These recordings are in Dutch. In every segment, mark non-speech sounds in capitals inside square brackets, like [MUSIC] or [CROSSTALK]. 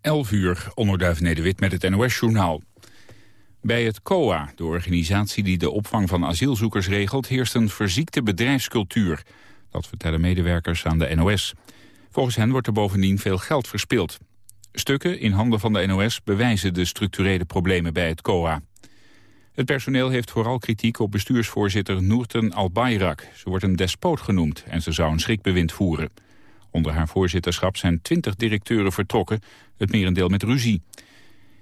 11 uur, onderduif Nederwit met het NOS-journaal. Bij het COA, de organisatie die de opvang van asielzoekers regelt... heerst een verziekte bedrijfscultuur. Dat vertellen medewerkers aan de NOS. Volgens hen wordt er bovendien veel geld verspild. Stukken in handen van de NOS bewijzen de structurele problemen bij het COA. Het personeel heeft vooral kritiek op bestuursvoorzitter Noorten Albayrak. Ze wordt een despoot genoemd en ze zou een schrikbewind voeren. Onder haar voorzitterschap zijn twintig directeuren vertrokken, het merendeel met ruzie.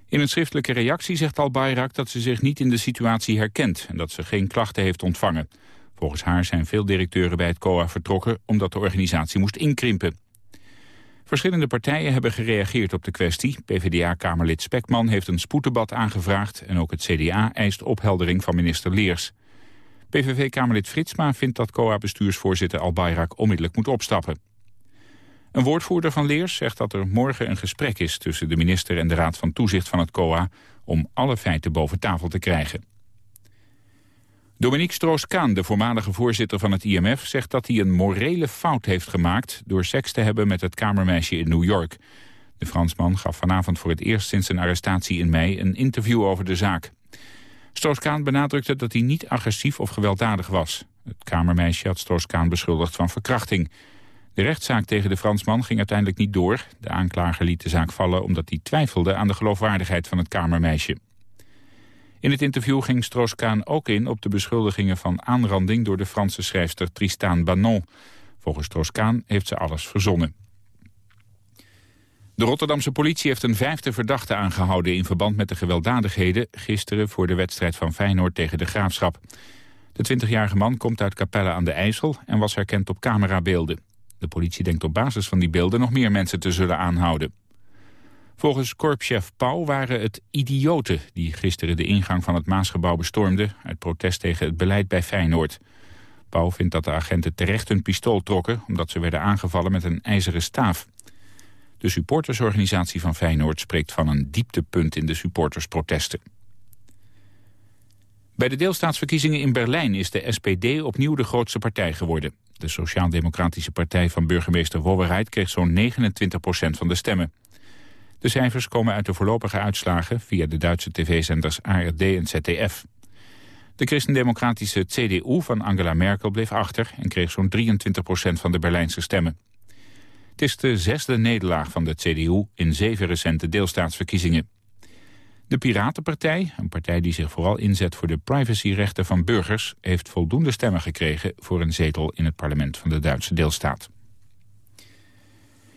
In een schriftelijke reactie zegt Al-Bayrak dat ze zich niet in de situatie herkent... en dat ze geen klachten heeft ontvangen. Volgens haar zijn veel directeuren bij het COA vertrokken... omdat de organisatie moest inkrimpen. Verschillende partijen hebben gereageerd op de kwestie. PvdA-kamerlid Spekman heeft een spoeddebat aangevraagd... en ook het CDA eist opheldering van minister Leers. PVV-kamerlid Fritsma vindt dat COA-bestuursvoorzitter Al-Bayrak onmiddellijk moet opstappen. Een woordvoerder van Leers zegt dat er morgen een gesprek is... tussen de minister en de Raad van Toezicht van het COA... om alle feiten boven tafel te krijgen. Dominique Stroos-Kaan, de voormalige voorzitter van het IMF... zegt dat hij een morele fout heeft gemaakt... door seks te hebben met het kamermeisje in New York. De Fransman gaf vanavond voor het eerst sinds zijn arrestatie in mei... een interview over de zaak. Stroos-Kaan benadrukte dat hij niet agressief of gewelddadig was. Het kamermeisje had Stroos-Kaan beschuldigd van verkrachting... De rechtszaak tegen de Fransman ging uiteindelijk niet door. De aanklager liet de zaak vallen omdat hij twijfelde aan de geloofwaardigheid van het kamermeisje. In het interview ging Stroos-Kaan ook in op de beschuldigingen van aanranding door de Franse schrijfster Tristan Banon. Volgens Stroos-Kaan heeft ze alles verzonnen. De Rotterdamse politie heeft een vijfde verdachte aangehouden in verband met de gewelddadigheden gisteren voor de wedstrijd van Feyenoord tegen de Graafschap. De 20-jarige man komt uit Capelle aan de IJssel en was herkend op camerabeelden. De politie denkt op basis van die beelden nog meer mensen te zullen aanhouden. Volgens korpschef Pauw waren het idioten die gisteren de ingang van het Maasgebouw bestormden... uit protest tegen het beleid bij Feyenoord. Pauw vindt dat de agenten terecht hun pistool trokken... omdat ze werden aangevallen met een ijzeren staaf. De supportersorganisatie van Feyenoord spreekt van een dieptepunt in de supportersprotesten. Bij de deelstaatsverkiezingen in Berlijn is de SPD opnieuw de grootste partij geworden. De Sociaal-Democratische Partij van burgemeester Wobberheid kreeg zo'n 29% van de stemmen. De cijfers komen uit de voorlopige uitslagen via de Duitse tv-zenders ARD en ZDF. De christendemocratische CDU van Angela Merkel bleef achter en kreeg zo'n 23% van de Berlijnse stemmen. Het is de zesde nederlaag van de CDU in zeven recente deelstaatsverkiezingen. De Piratenpartij, een partij die zich vooral inzet voor de privacyrechten van burgers... heeft voldoende stemmen gekregen voor een zetel in het parlement van de Duitse deelstaat.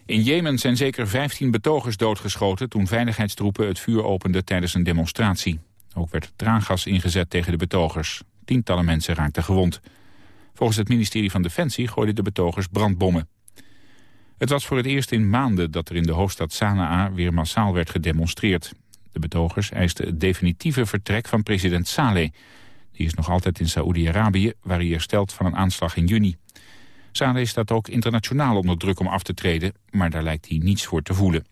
In Jemen zijn zeker 15 betogers doodgeschoten toen veiligheidstroepen het vuur openden tijdens een demonstratie. Ook werd traangas ingezet tegen de betogers. Tientallen mensen raakten gewond. Volgens het ministerie van Defensie gooiden de betogers brandbommen. Het was voor het eerst in maanden dat er in de hoofdstad Sanaa weer massaal werd gedemonstreerd. De betogers eisten het definitieve vertrek van president Saleh. Die is nog altijd in Saoedi-Arabië, waar hij herstelt van een aanslag in juni. Saleh staat ook internationaal onder druk om af te treden, maar daar lijkt hij niets voor te voelen.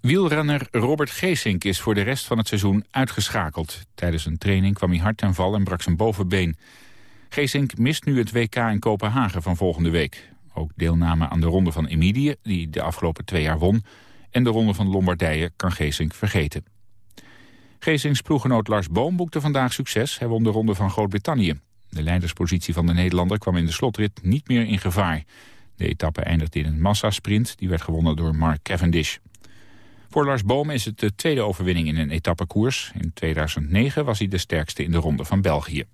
Wielrenner Robert Geesink is voor de rest van het seizoen uitgeschakeld. Tijdens een training kwam hij hard ten val en brak zijn bovenbeen. Geesink mist nu het WK in Kopenhagen van volgende week. Ook deelname aan de Ronde van Emidië, die de afgelopen twee jaar won... en de Ronde van Lombardije kan Geesink vergeten. Geesinks ploeggenoot Lars Boom boekte vandaag succes. Hij won de Ronde van Groot-Brittannië. De leiderspositie van de Nederlander kwam in de slotrit niet meer in gevaar. De etappe eindigde in een massasprint. Die werd gewonnen door Mark Cavendish. Voor Lars Boom is het de tweede overwinning in een etappekoers. In 2009 was hij de sterkste in de Ronde van België.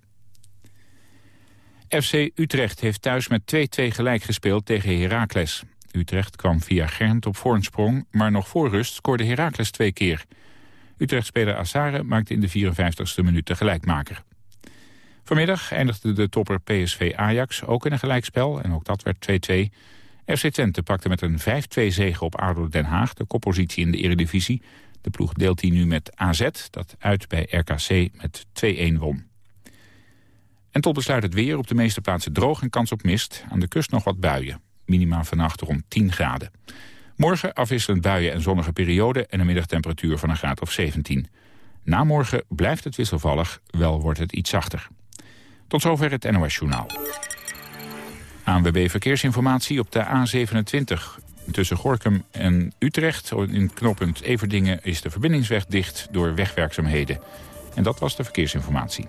FC Utrecht heeft thuis met 2-2 gelijk gespeeld tegen Heracles. Utrecht kwam via Gernt op voorsprong, maar nog voor rust scoorde Heracles twee keer. Utrecht-speler Assare maakte in de 54ste minuut de gelijkmaker. Vanmiddag eindigde de topper PSV Ajax ook in een gelijkspel en ook dat werd 2-2. FC Twente pakte met een 5-2 zege op ADO Den Haag de koppositie in de eredivisie. De ploeg deelt die nu met AZ, dat uit bij RKC met 2-1 won. En tot besluit het weer op de meeste plaatsen droog en kans op mist. Aan de kust nog wat buien. Minima vannacht rond 10 graden. Morgen afwisselend buien en zonnige periode en een middagtemperatuur van een graad of 17. Na morgen blijft het wisselvallig, wel wordt het iets zachter. Tot zover het NOS Journaal. ANWB Verkeersinformatie op de A27 Tussen Gorkum en Utrecht, in knooppunt Everdingen... is de verbindingsweg dicht door wegwerkzaamheden. En dat was de verkeersinformatie.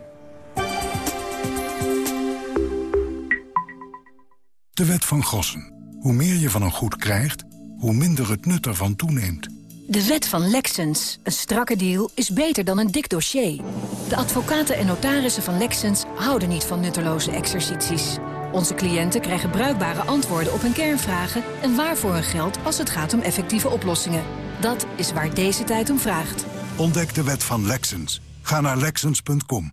De wet van Gossen. Hoe meer je van een goed krijgt, hoe minder het nut ervan toeneemt. De wet van Lexens. Een strakke deal is beter dan een dik dossier. De advocaten en notarissen van Lexens houden niet van nutteloze exercities. Onze cliënten krijgen bruikbare antwoorden op hun kernvragen... en waarvoor hun geld als het gaat om effectieve oplossingen. Dat is waar deze tijd om vraagt. Ontdek de wet van Lexens. Ga naar Lexens.com.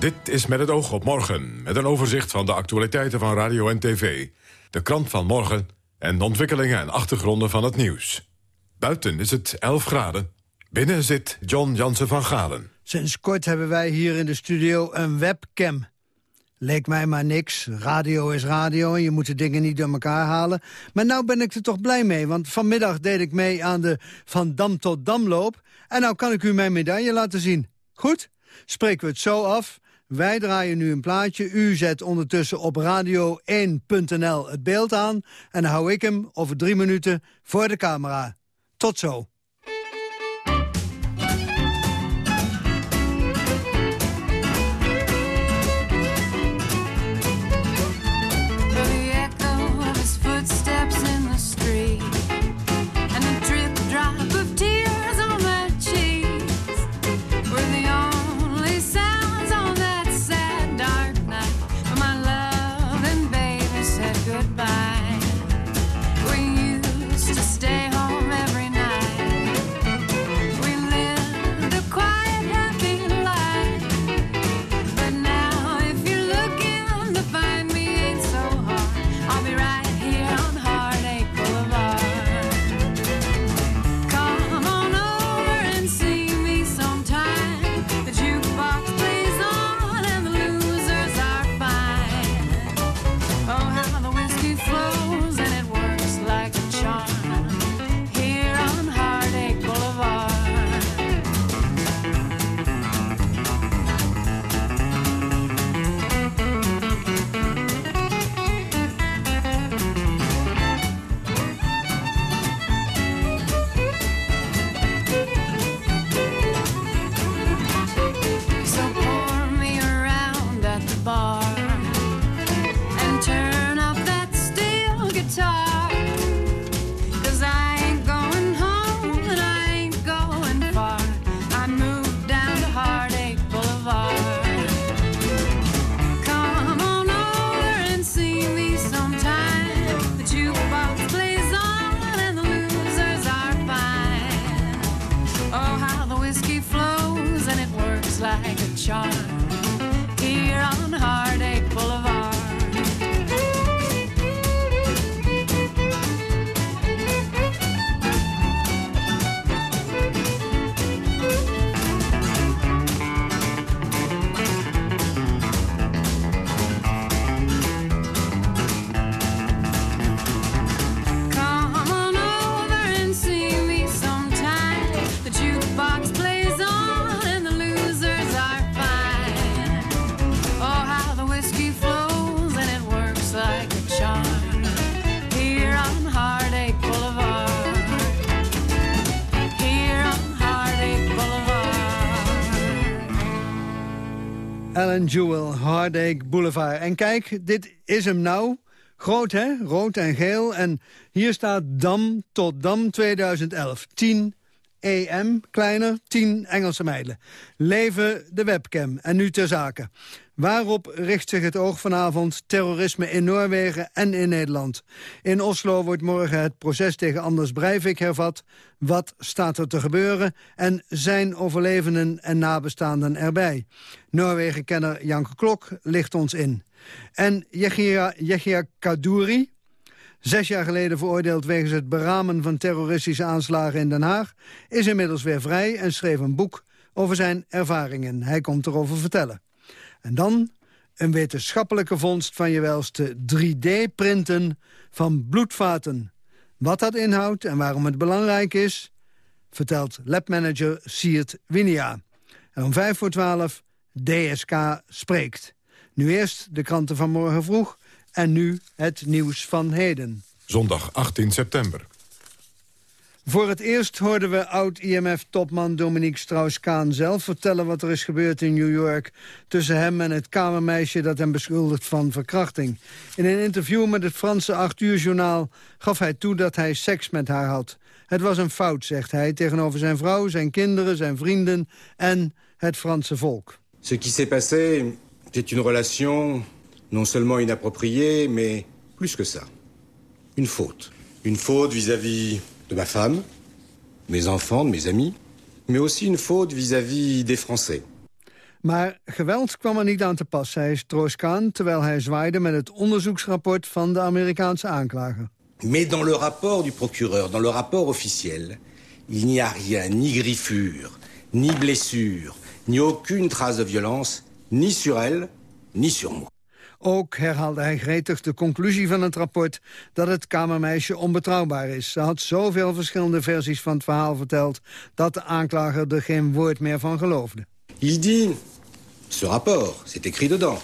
Dit is met het oog op morgen, met een overzicht van de actualiteiten van radio en tv. De krant van morgen en de ontwikkelingen en achtergronden van het nieuws. Buiten is het 11 graden. Binnen zit John Jansen van Galen. Sinds kort hebben wij hier in de studio een webcam. Leek mij maar niks. Radio is radio en je moet de dingen niet door elkaar halen. Maar nou ben ik er toch blij mee, want vanmiddag deed ik mee aan de Van Dam tot Damloop. En nou kan ik u mijn medaille laten zien. Goed? Spreken we het zo af. Wij draaien nu een plaatje. U zet ondertussen op radio1.nl het beeld aan. En hou ik hem over drie minuten voor de camera. Tot zo. Jewel, Heartache Boulevard. En kijk, dit is hem nou. Groot, hè? Rood en geel. En hier staat Dam tot Dam 2011. 10 EM, kleiner, 10 Engelse mijlen. Leven de webcam. En nu ter zake. Waarop richt zich het oog vanavond? Terrorisme in Noorwegen en in Nederland. In Oslo wordt morgen het proces tegen Anders Breivik hervat. Wat staat er te gebeuren? En zijn overlevenden en nabestaanden erbij? Noorwegen-kenner Janke Klok ligt ons in. En Yechia Kadouri, zes jaar geleden veroordeeld wegens het beramen van terroristische aanslagen in Den Haag, is inmiddels weer vrij en schreef een boek over zijn ervaringen. Hij komt erover vertellen. En dan een wetenschappelijke vondst van je welste 3D-printen van bloedvaten. Wat dat inhoudt en waarom het belangrijk is, vertelt labmanager Siert Winia. En om vijf voor twaalf DSK spreekt. Nu eerst de kranten van morgen vroeg en nu het nieuws van heden. Zondag 18 september. Voor het eerst hoorden we oud-IMF-topman Dominique Strauss-Kaan zelf vertellen wat er is gebeurd in New York tussen hem en het kamermeisje dat hem beschuldigt van verkrachting. In een interview met het Franse 8 uur journaal gaf hij toe dat hij seks met haar had. Het was een fout, zegt hij, tegenover zijn vrouw, zijn kinderen, zijn vrienden en het Franse volk. Ce qui s'est passé, c'est une relation non seulement inappropriée, mais plus que ça. Une faute. Une faute vis-à-vis -vis de ma femme, mes enfants, de mes amis, mais aussi une faute vis-à-vis -vis des Français. Maar geweld kwam er niet aan te pas, zei Stroos-Kaan... terwijl hij zwaaide met het onderzoeksrapport van de Amerikaanse aanklager. Mais dans le rapport du procureur, dans le rapport officiel... il n'y a rien, ni griffure, ni blessure, ni aucune trace de violence... ni sur elle, ni sur moi. Ook herhaalde hij gretig de conclusie van het rapport dat het kamermeisje onbetrouwbaar is. Ze had zoveel verschillende versies van het verhaal verteld dat de aanklager er geen woord meer van geloofde. Il dit, ce rapport, c'est écrit dedans.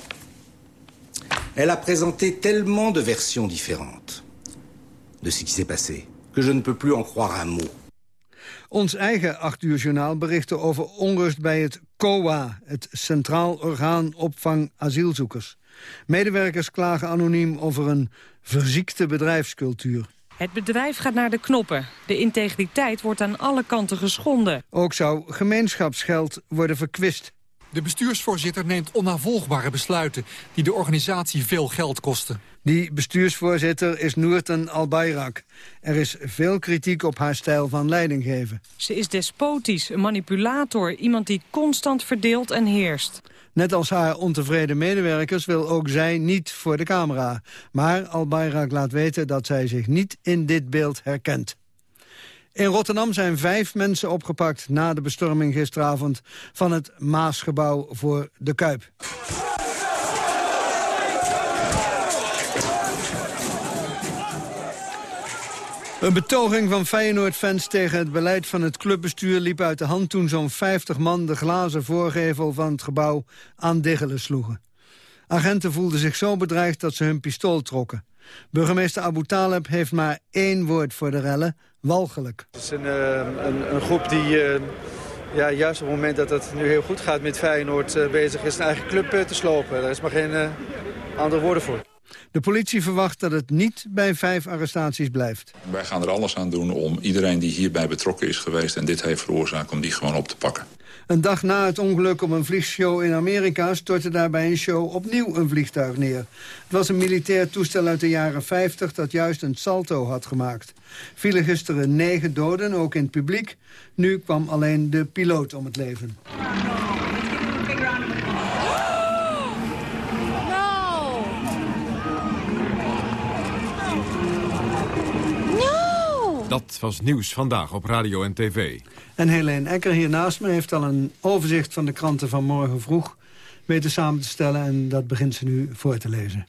Elle a présenté tellement de versions différentes de ce qui s'est passé que je ne peux plus en croire un mot. Ons eigen 8 uur journaal berichtte over onrust bij het COA... het Centraal Orgaan Opvang Asielzoekers. Medewerkers klagen anoniem over een verziekte bedrijfscultuur. Het bedrijf gaat naar de knoppen. De integriteit wordt aan alle kanten geschonden. Ook zou gemeenschapsgeld worden verkwist. De bestuursvoorzitter neemt onnavolgbare besluiten... die de organisatie veel geld kosten. Die bestuursvoorzitter is Noorten Albayrak. Er is veel kritiek op haar stijl van leidinggeven. Ze is despotisch, een manipulator, iemand die constant verdeelt en heerst. Net als haar ontevreden medewerkers wil ook zij niet voor de camera. Maar Albayrak laat weten dat zij zich niet in dit beeld herkent. In Rotterdam zijn vijf mensen opgepakt na de bestorming gisteravond van het Maasgebouw voor de Kuip. Een betoging van Feyenoord-fans tegen het beleid van het clubbestuur liep uit de hand toen zo'n 50 man de glazen voorgevel van het gebouw aan diggelen sloegen. Agenten voelden zich zo bedreigd dat ze hun pistool trokken. Burgemeester Abu Taleb heeft maar één woord voor de rellen, walgelijk. Het is een, een, een groep die uh, ja, juist op het moment dat het nu heel goed gaat met Feyenoord... Uh, bezig is zijn eigen club uh, te slopen. Daar is maar geen andere woorden voor. De politie verwacht dat het niet bij vijf arrestaties blijft. Wij gaan er alles aan doen om iedereen die hierbij betrokken is geweest... en dit heeft veroorzaakt, om die gewoon op te pakken. Een dag na het ongeluk op een vliegshow in Amerika... stortte daar bij een show opnieuw een vliegtuig neer. Het was een militair toestel uit de jaren 50 dat juist een salto had gemaakt. Vielen gisteren negen doden, ook in het publiek. Nu kwam alleen de piloot om het leven. Dat was nieuws vandaag op radio en tv. En Helene Ecker hier naast me heeft al een overzicht van de kranten van morgen vroeg weten samen te stellen en dat begint ze nu voor te lezen.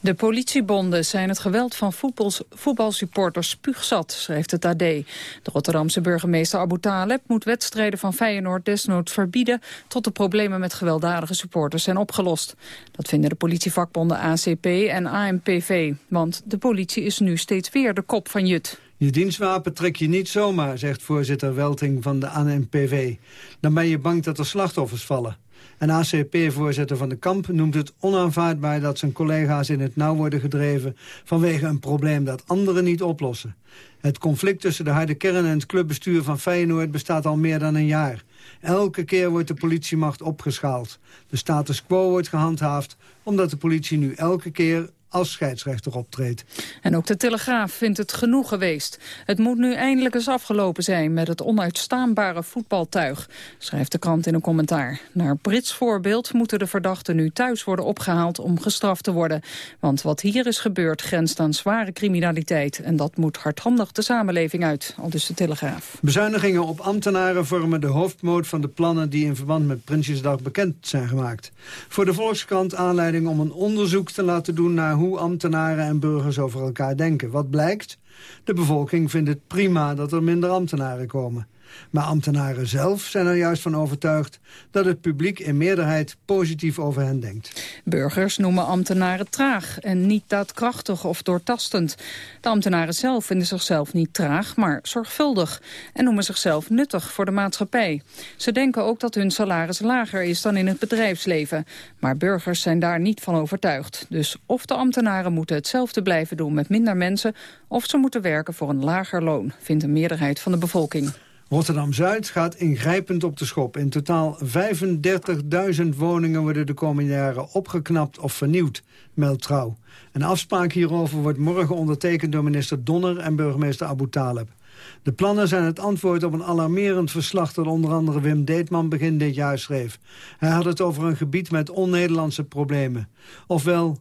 De politiebonden zijn het geweld van voetbals, voetbalsupporters spuugzat, schrijft het AD. De Rotterdamse burgemeester Abu Taleb moet wedstrijden van Feyenoord desnoods verbieden tot de problemen met gewelddadige supporters zijn opgelost. Dat vinden de politievakbonden ACP en AMPV, want de politie is nu steeds weer de kop van Jut. Je dienstwapen trek je niet zomaar, zegt voorzitter Welting van de ANPV. Dan ben je bang dat er slachtoffers vallen. En ACP-voorzitter Van de Kamp noemt het onaanvaardbaar... dat zijn collega's in het nauw worden gedreven... vanwege een probleem dat anderen niet oplossen. Het conflict tussen de harde kern en het clubbestuur van Feyenoord... bestaat al meer dan een jaar. Elke keer wordt de politiemacht opgeschaald. De status quo wordt gehandhaafd... omdat de politie nu elke keer als scheidsrechter optreedt. En ook de Telegraaf vindt het genoeg geweest. Het moet nu eindelijk eens afgelopen zijn met het onuitstaanbare voetbaltuig, schrijft de krant in een commentaar. Naar Brits voorbeeld moeten de verdachten nu thuis worden opgehaald om gestraft te worden. Want wat hier is gebeurd grenst aan zware criminaliteit en dat moet hardhandig de samenleving uit, al dus de Telegraaf. Bezuinigingen op ambtenaren vormen de hoofdmoot van de plannen die in verband met Prinsjesdag bekend zijn gemaakt. Voor de Volkskrant aanleiding om een onderzoek te laten doen naar hoe hoe ambtenaren en burgers over elkaar denken. Wat blijkt? De bevolking vindt het prima dat er minder ambtenaren komen. Maar ambtenaren zelf zijn er juist van overtuigd dat het publiek in meerderheid positief over hen denkt. Burgers noemen ambtenaren traag en niet daadkrachtig of doortastend. De ambtenaren zelf vinden zichzelf niet traag, maar zorgvuldig. En noemen zichzelf nuttig voor de maatschappij. Ze denken ook dat hun salaris lager is dan in het bedrijfsleven. Maar burgers zijn daar niet van overtuigd. Dus of de ambtenaren moeten hetzelfde blijven doen met minder mensen... of ze moeten werken voor een lager loon, vindt een meerderheid van de bevolking. Rotterdam-Zuid gaat ingrijpend op de schop. In totaal 35.000 woningen worden de komende jaren opgeknapt of vernieuwd, meldt Trouw. Een afspraak hierover wordt morgen ondertekend door minister Donner en burgemeester Abu Taleb. De plannen zijn het antwoord op een alarmerend verslag... dat onder andere Wim Deetman begin dit jaar schreef. Hij had het over een gebied met on-Nederlandse problemen. Ofwel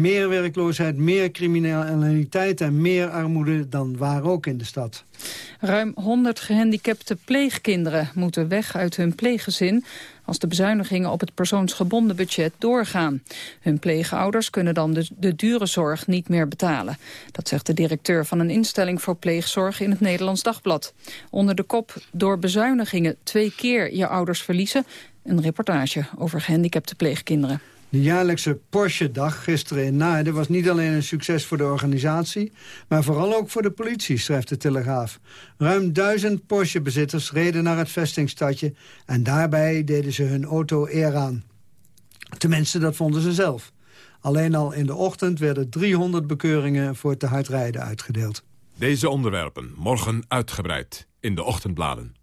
meer werkloosheid, meer criminaliteit en meer armoede dan waar ook in de stad. Ruim 100 gehandicapte pleegkinderen moeten weg uit hun pleeggezin als de bezuinigingen op het persoonsgebonden budget doorgaan. Hun pleegouders kunnen dan de, de dure zorg niet meer betalen. Dat zegt de directeur van een instelling voor pleegzorg in het Nederlands Dagblad. Onder de kop door bezuinigingen twee keer je ouders verliezen... een reportage over gehandicapte pleegkinderen. De jaarlijkse Porsche-dag gisteren in Naarden was niet alleen een succes voor de organisatie... maar vooral ook voor de politie, schrijft de Telegraaf. Ruim duizend Porsche-bezitters reden naar het vestingstadje... en daarbij deden ze hun auto eer aan. Tenminste, dat vonden ze zelf. Alleen al in de ochtend werden 300 bekeuringen voor te hard rijden uitgedeeld. Deze onderwerpen morgen uitgebreid in de ochtendbladen.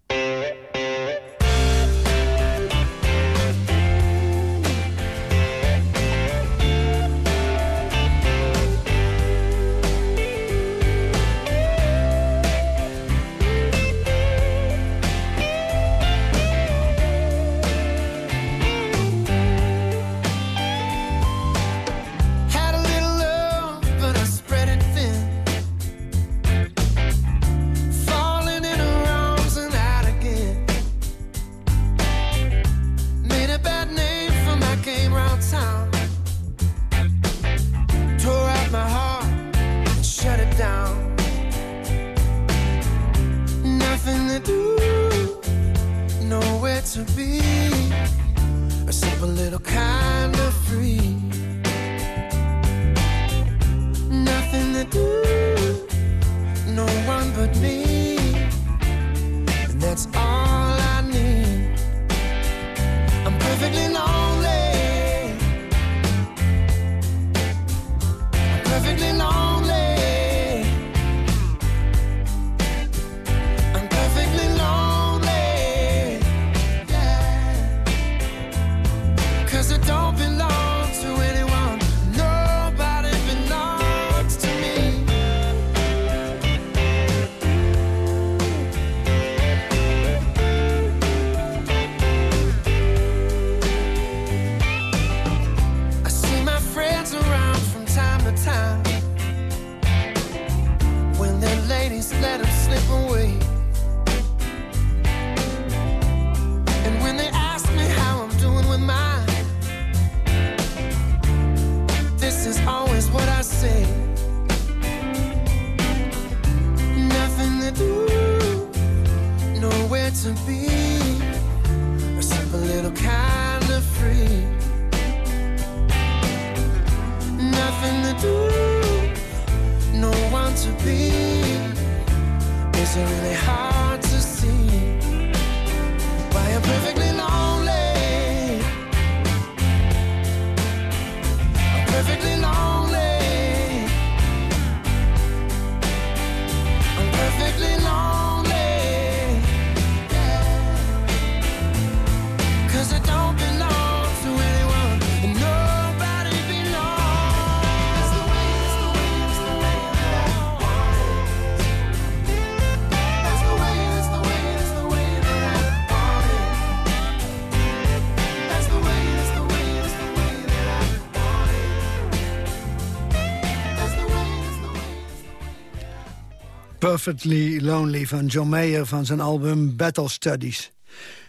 Perfectly Lonely van John Mayer van zijn album Battle Studies.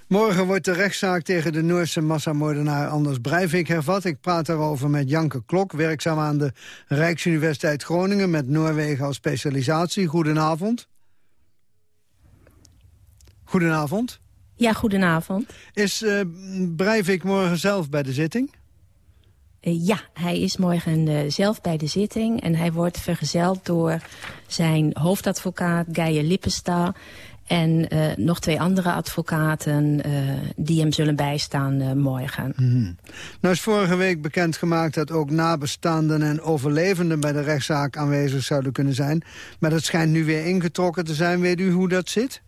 Morgen wordt de rechtszaak tegen de Noorse massamoordenaar Anders Breivik hervat. Ik praat daarover met Janke Klok, werkzaam aan de Rijksuniversiteit Groningen... met Noorwegen als specialisatie. Goedenavond. Goedenavond. Ja, goedenavond. Is uh, Breivik morgen zelf bij de zitting? Uh, ja, hij is morgen uh, zelf bij de zitting. En hij wordt vergezeld door zijn hoofdadvocaat Geir Lippesta... En uh, nog twee andere advocaten die hem zullen bijstaan morgen. -hmm. Nou is vorige week bekendgemaakt dat ook nabestaanden en overlevenden bij de rechtszaak aanwezig zouden kunnen zijn. Maar dat schijnt nu weer ingetrokken te zijn. Weet u hoe dat zit?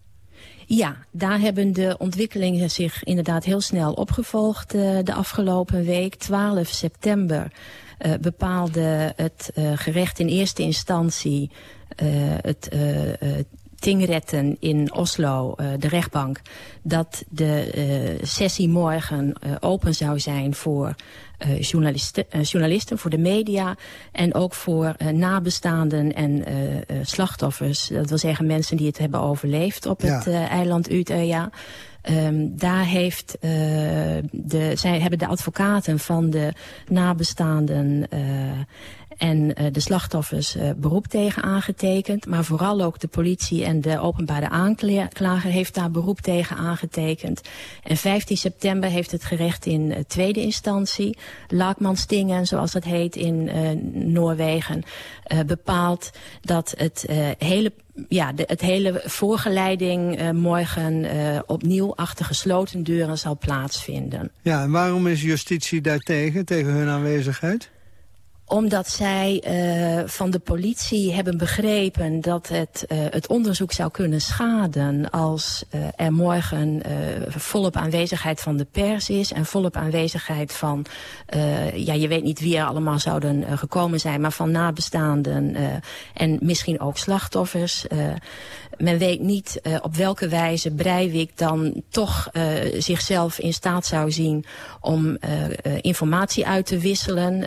Ja, daar hebben de ontwikkelingen zich inderdaad heel snel opgevolgd de afgelopen week. 12 september bepaalde het gerecht in eerste instantie het tingretten in Oslo, de rechtbank... dat de sessie morgen open zou zijn voor journalisten, journalisten, voor de media... en ook voor nabestaanden en slachtoffers. Dat wil zeggen mensen die het hebben overleefd op ja. het eiland Utøya... Um, daar heeft, uh, de, zij hebben de advocaten van de nabestaanden uh, en uh, de slachtoffers uh, beroep tegen aangetekend. Maar vooral ook de politie en de openbare aanklager heeft daar beroep tegen aangetekend. En 15 september heeft het gerecht in uh, tweede instantie, Laakmanstingen zoals dat heet in Noorwegen, bepaald dat het hele ja, de, het hele voorgeleiding uh, morgen uh, opnieuw achter gesloten deuren zal plaatsvinden. Ja, en waarom is justitie daartegen, tegen hun aanwezigheid? Omdat zij uh, van de politie hebben begrepen dat het, uh, het onderzoek zou kunnen schaden... als uh, er morgen volop aanwezigheid van de pers is... en volop aanwezigheid van, ja, je weet niet wie er allemaal zouden gekomen zijn... maar van nabestaanden en misschien ook slachtoffers men weet niet uh, op welke wijze Breivik dan toch uh, zichzelf in staat zou zien om uh, informatie uit te wisselen.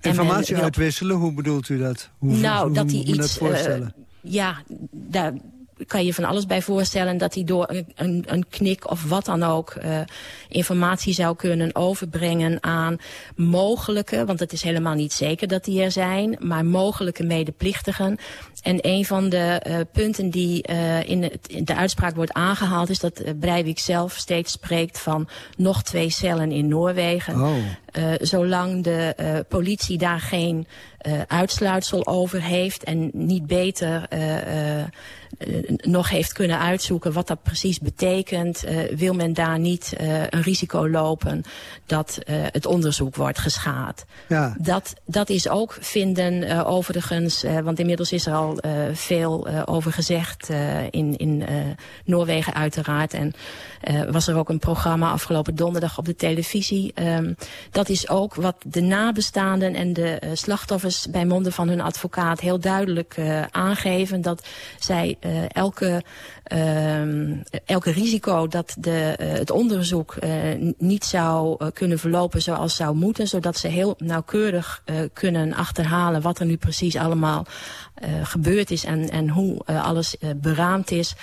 informatie uitwisselen, hoe bedoelt u dat? Hoe, nou, hoe dat hij iets... dat voorstellen? ja, daar kan je van alles bij voorstellen dat hij door een, een, een knik of wat dan ook uh, informatie zou kunnen overbrengen aan mogelijke, want het is helemaal niet zeker dat die er zijn, maar mogelijke medeplichtigen. En een van de uh, punten die uh, in, het, in, de uitspraak wordt aangehaald is dat Breivik zelf steeds spreekt van nog twee cellen in Noorwegen. Oh. zolang de politie daar geen uitsluitsel over heeft en niet beter nog heeft kunnen uitzoeken wat dat precies betekent, wil men daar niet een risico lopen dat het onderzoek wordt geschaad. Ja. Dat, dat is ook vinden overigens, want inmiddels is er al veel over gezegd in, in Noorwegen uiteraard. En was er ook een programma afgelopen donderdag op de televisie. Um, dat is ook wat de nabestaanden en de slachtoffers bij monden van hun advocaat heel duidelijk aangeven. Dat zij elke, uh, elke risico dat de, het onderzoek niet zou kunnen verlopen zoals zou moeten. Zodat ze heel nauwkeurig kunnen achterhalen wat er nu precies allemaal gebeurd is en, en hoe alles beraamd is.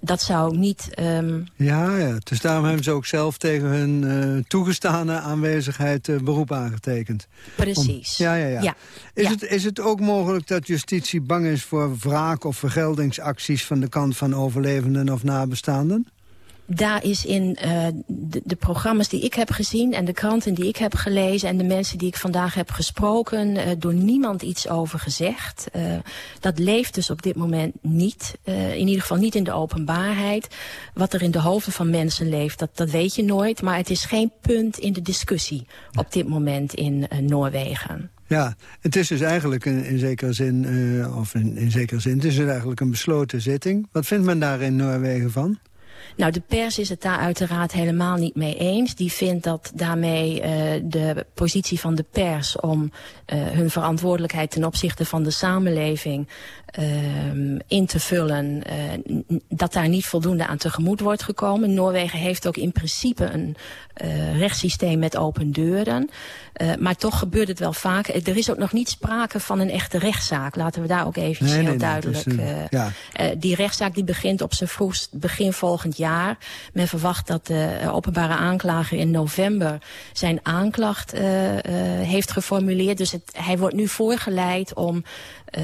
dat zou niet... Um... Ja, ja, dus daarom hebben ze ook zelf tegen hun toegestane aanwezigheid beroep aangetekend. Precies. Om... ja, ja, ja. ja. Is, ja. Het, is het ook mogelijk dat justitie bang is voor wraak of vergeldingsacties van de kant van overlevenden of nabestaanden? Daar is in uh, de, programma's die ik heb gezien en de kranten die ik heb gelezen en de mensen die ik vandaag heb gesproken, uh, door niemand iets over gezegd. Uh, dat leeft dus op dit moment niet. in ieder geval niet in de openbaarheid. Wat er in de hoofden van mensen leeft, dat, dat weet je nooit. Maar het is geen punt in de discussie op dit moment in Noorwegen. Ja, het is dus eigenlijk in, in zekere zin, of in, in zekere zin, het is dus eigenlijk een besloten zitting. Wat vindt men daar in Noorwegen van? Nou, de pers is het daar uiteraard helemaal niet mee eens. Die vindt dat daarmee uh, de positie van de pers om uh, hun verantwoordelijkheid ten opzichte van de samenleving uh, in te vullen, dat daar niet voldoende aan tegemoet wordt gekomen. Noorwegen heeft ook in principe een rechtssysteem met open deuren. maar toch gebeurt het wel vaak. Er is ook nog niet sprake van een echte rechtszaak. Laten we daar ook even nee, heel nee, duidelijk... Ja. die rechtszaak die begint op zijn vroegst begin volgend jaar. Men verwacht dat de openbare aanklager in november zijn aanklacht uh, uh, heeft geformuleerd. Dus het, hij wordt nu voorgeleid om... Uh,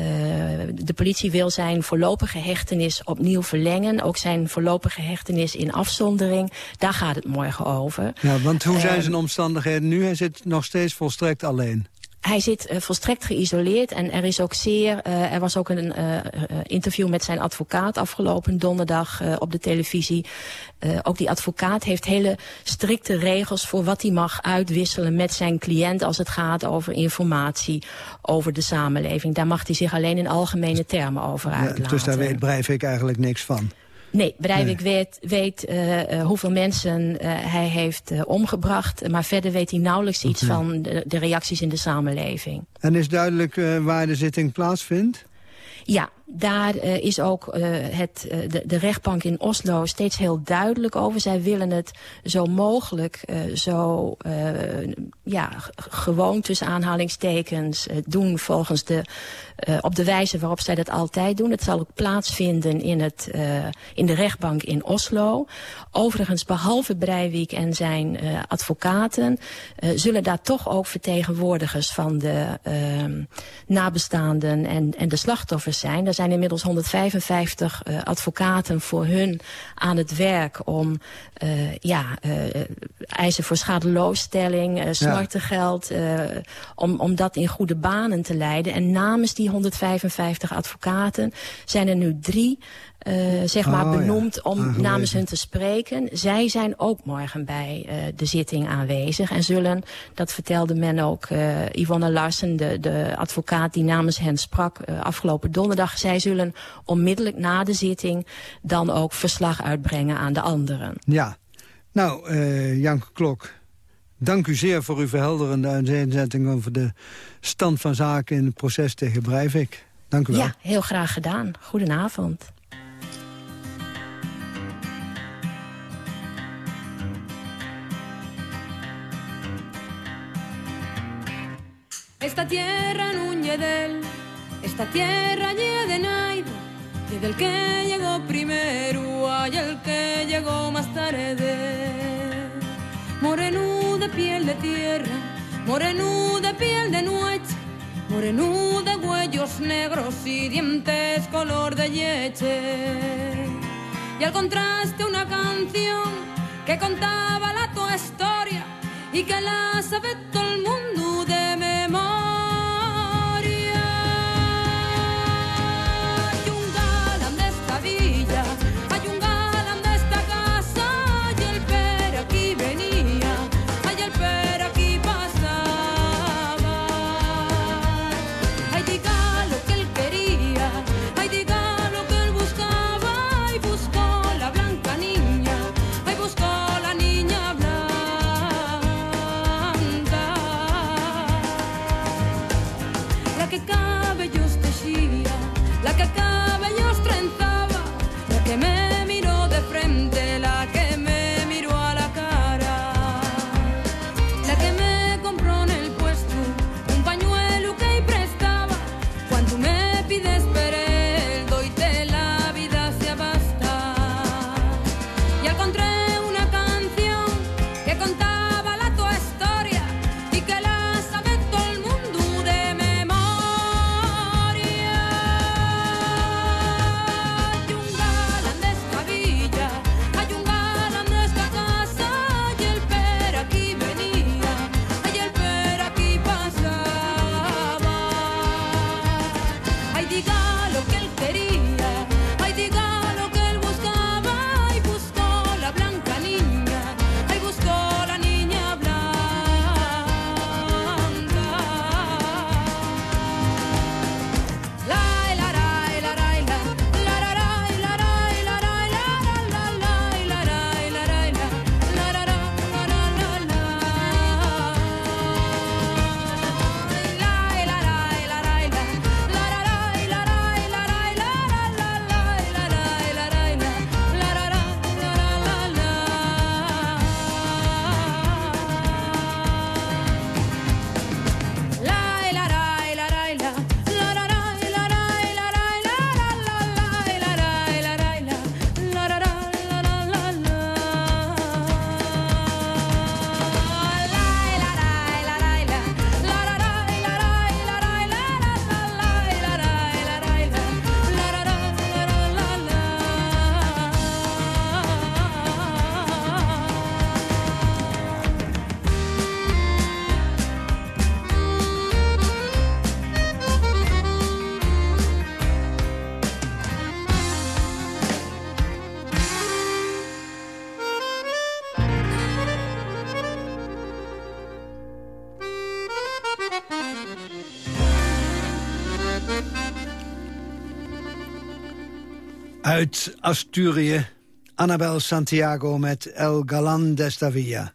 de politie wil zijn voorlopige hechtenis opnieuw verlengen. Ook zijn voorlopige hechtenis in afzondering. Daar gaat het morgen over. Ja, want hoe zijn zijn omstandigheden nu? Hij zit nog steeds volstrekt alleen. Hij zit uh, volstrekt geïsoleerd en er is ook zeer... Uh, er was ook een uh, interview met zijn advocaat afgelopen donderdag op de televisie. ook die advocaat heeft hele strikte regels voor wat hij mag uitwisselen met zijn cliënt... als het gaat over informatie over de samenleving. Daar mag hij zich alleen in algemene termen over uitlaten. Ja, dus daar weet Breivik eigenlijk niks van? Nee, Breivik nee. weet, weet uh, hoeveel mensen uh, hij heeft uh, omgebracht. Maar verder weet hij nauwelijks iets okay. van de, de, reacties in de samenleving. En is duidelijk waar de zitting plaatsvindt? Ja, daar uh, is ook uh, het, uh, de, de rechtbank in Oslo steeds heel duidelijk over. Zij willen het zo mogelijk, zo ja, gewoon tussen aanhalingstekens doen volgens de, op de wijze waarop zij dat altijd doen. Het zal ook plaatsvinden in, het, in de rechtbank in Oslo. Overigens, behalve Breivik en zijn advocaten, zullen daar toch ook vertegenwoordigers van de nabestaanden en, en de slachtoffers. Er zijn inmiddels 155 uh, advocaten voor hun aan het werk om uh, ja, uh, eisen voor schadeloosstelling, smartengeld, om, om dat in goede banen te leiden. En namens die 155 advocaten zijn er nu drie uh, zeg maar oh, benoemd ja. om Aangewezen. namens hun te spreken. Zij zijn ook morgen bij uh, de zitting aanwezig en zullen, dat vertelde men ook uh, Yvonne Larsen, de, de advocaat die namens hen sprak afgelopen donderdag. Zij zullen onmiddellijk na de zitting dan ook verslag uitbrengen aan de anderen. Ja, nou Janke Klok, dank u zeer voor uw verhelderende uiteenzetting over de stand van zaken in het proces tegen Breivik. Dank u wel. Ja, heel graag gedaan. Goedenavond. Esta tierra no de esta tierra ye de naide, y del que llegó primero hay el que llegó más tarde. Moreno de piel de tierra, moreno de piel de noche, moreno de huellos negros y dientes color de leche. Y al contraste una canción que contaba la tu historia y que la sabe todo el mundo Uit Asturië, Annabel Santiago met El Galan de Stavilla.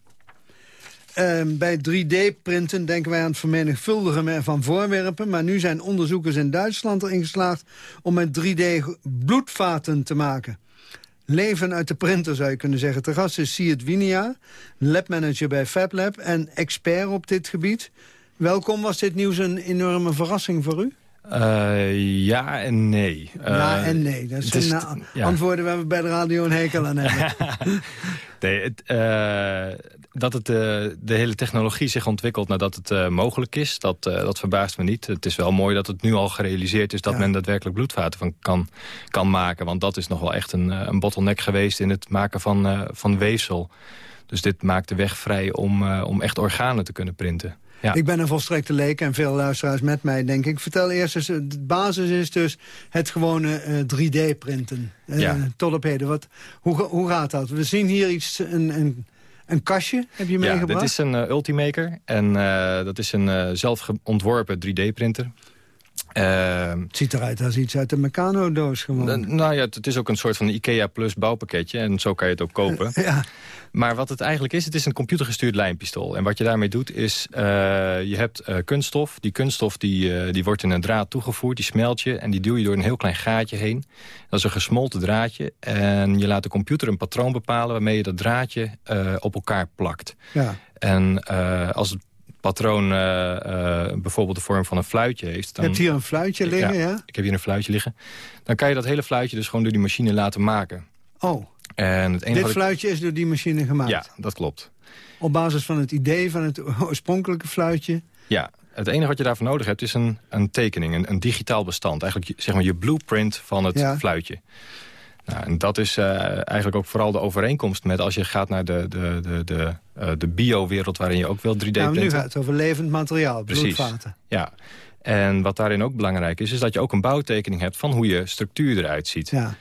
Ehm, bij 3D-printen denken wij aan het vermenigvuldigen van voorwerpen... maar nu zijn onderzoekers in Duitsland erin geslaagd... om met 3D bloedvaten te maken. Leven uit de printer, zou je kunnen zeggen. Ter gast is Siet Winia, labmanager bij FabLab... en expert op dit gebied. Welkom, was dit nieuws een enorme verrassing voor u? Uh, ja en nee. ja en nee. Dat zijn ja. antwoorden waar we bij de radio een hekel aan hebben. [LAUGHS] nee, het, uh, dat het, uh, de hele technologie zich ontwikkelt nadat het mogelijk is, dat, dat verbaast me niet. Het is wel mooi dat het nu al gerealiseerd is dat ja. men daadwerkelijk bloedvaten van kan, kan maken. Want dat is nog wel echt een, een bottleneck geweest in het maken van, van weefsel. Dus dit maakt de weg vrij om, om echt organen te kunnen printen. Ja. Ik ben een volstrekte leek en veel luisteraars met mij, denk ik. Vertel eerst eens, de basis is dus het gewone uh, 3D-printen. Uh, ja. Tot op heden. Wat, hoe, hoe gaat dat? We zien hier iets, een, een, een kastje, heb je meegebracht? Ja, dit is een uh, Ultimaker. En dat is een zelf ontworpen 3D-printer. Uh, het ziet eruit als iets uit de Meccano-doos gewoon. Nou ja, het is ook een soort van IKEA Plus bouwpakketje. En zo kan je het ook kopen. [LAUGHS] ja. Maar wat het eigenlijk is, het is een computergestuurd lijnpistool. En wat je daarmee doet is, uh, je hebt uh, kunststof. Die kunststof die, uh, die wordt in een draad toegevoerd, die smelt je... en die duw je door een heel klein gaatje heen. Dat is een gesmolten draadje. En je laat de computer een patroon bepalen... waarmee je dat draadje op elkaar plakt. Ja. En als het patroon bijvoorbeeld de vorm van een fluitje heeft... Dan, je hebt hier een fluitje liggen, ja, ja? Ik heb hier een fluitje liggen. Dan kan je dat hele fluitje dus gewoon door die machine laten maken. Oh. En het Dit fluitje is door die machine gemaakt? Ja, dat klopt. Op basis van het idee van het [LAUGHS] oorspronkelijke fluitje? Ja, het enige wat je daarvoor nodig hebt is een, een tekening, een, een digitaal bestand. Eigenlijk zeg maar je blueprint van het ja. fluitje. Nou, en dat is uh, eigenlijk ook vooral de overeenkomst met als je gaat naar de, de, de, de, uh, de bio-wereld waarin je ook wil 3D-printen. Nou, nu gaat het over levend materiaal, bloedvaten. Precies, ja. En wat daarin ook belangrijk is, is dat je ook een bouwtekening hebt van hoe je structuur eruit ziet. Ja.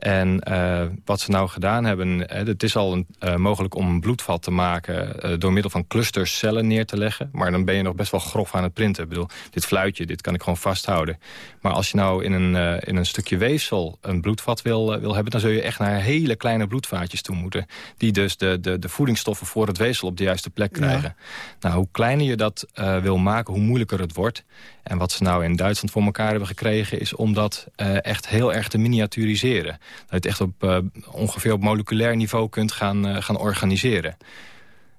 En uh, wat ze nou gedaan hebben... Hè, het is al een, uh, mogelijk om een bloedvat te maken... Uh, door middel van clusters cellen neer te leggen. Maar dan ben je nog best wel grof aan het printen. Ik bedoel, dit fluitje, dit kan ik gewoon vasthouden. Maar als je nou in een, in een stukje weefsel een bloedvat wil, wil hebben... dan zul je echt naar hele kleine bloedvaatjes toe moeten. Die dus de, de, de voedingsstoffen voor het weefsel op de juiste plek krijgen. Ja. Nou, hoe kleiner je dat wil maken, hoe moeilijker het wordt. En wat ze nou in Duitsland voor elkaar hebben gekregen... is om dat echt heel erg te miniaturiseren dat je het echt op, uh, ongeveer op moleculair niveau kunt gaan, uh, gaan organiseren.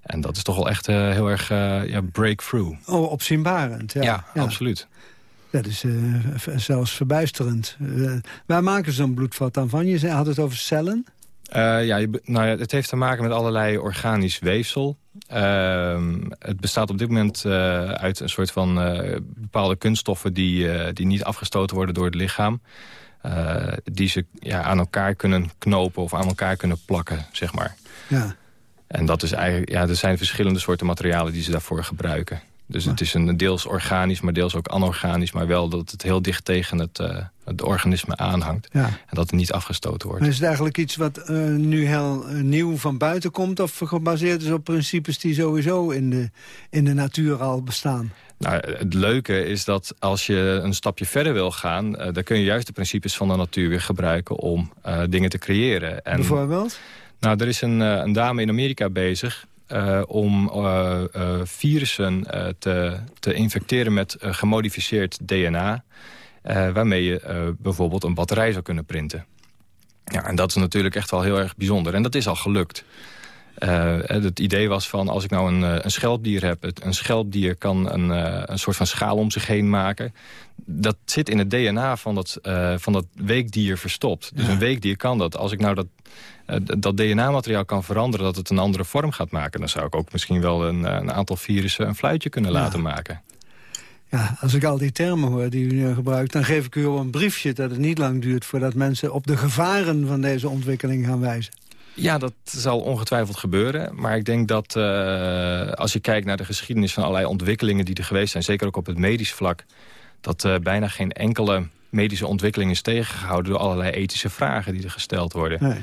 En dat is toch wel echt heel erg ja, breakthrough. Oh, opzienbarend. Ja, ja, ja. absoluut. Dat is zelfs verbijsterend. waar maken ze zo'n bloedvat dan van? Je had het over cellen? Uh, ja, je, nou ja, het heeft te maken met allerlei organisch weefsel. Uh, het bestaat op dit moment uh, uit een soort van bepaalde kunststoffen... Die, die niet afgestoten worden door het lichaam. Die ze ja, aan elkaar kunnen knopen of aan elkaar kunnen plakken, zeg maar. Ja. En dat is eigenlijk, ja, er zijn verschillende soorten materialen die ze daarvoor gebruiken. Dus het is een deels organisch, maar deels ook anorganisch. Maar wel dat het heel dicht tegen het, uh, het organisme aanhangt. Ja. En dat het niet afgestoten wordt. Maar is het eigenlijk iets wat uh, nu heel uh, nieuw van buiten komt... of gebaseerd is op principes die sowieso in de, in de natuur al bestaan? Nou, het leuke is dat als je een stapje verder wil gaan... Uh, dan kun je juist de principes van de natuur weer gebruiken om dingen te creëren. En, Bijvoorbeeld? Nou, er is een, een dame in Amerika bezig... om virussen te, te infecteren met gemodificeerd DNA... waarmee je bijvoorbeeld een batterij zou kunnen printen. Ja, en dat is natuurlijk echt wel heel erg bijzonder. En dat is al gelukt. Het idee was van, als ik nou een, een schelpdier heb... een schelpdier kan een, een soort van schaal om zich heen maken. Dat zit in het DNA van dat, van dat weekdier verstopt. Dus ja. een weekdier kan dat. Als ik nou dat, dat DNA-materiaal kan veranderen... dat het een andere vorm gaat maken... dan zou ik ook misschien wel een, een aantal virussen een fluitje kunnen ja. laten maken. Ja, als ik al die termen hoor die u nu gebruikt... dan geef ik u een briefje dat het niet lang duurt... voordat mensen op de gevaren van deze ontwikkeling gaan wijzen. Ja, dat zal ongetwijfeld gebeuren. Maar ik denk dat uh, als je kijkt naar de geschiedenis van allerlei ontwikkelingen die er geweest zijn... zeker ook op het medisch vlak... dat uh, bijna geen enkele medische ontwikkeling is tegengehouden... door allerlei ethische vragen die er gesteld worden. Nee.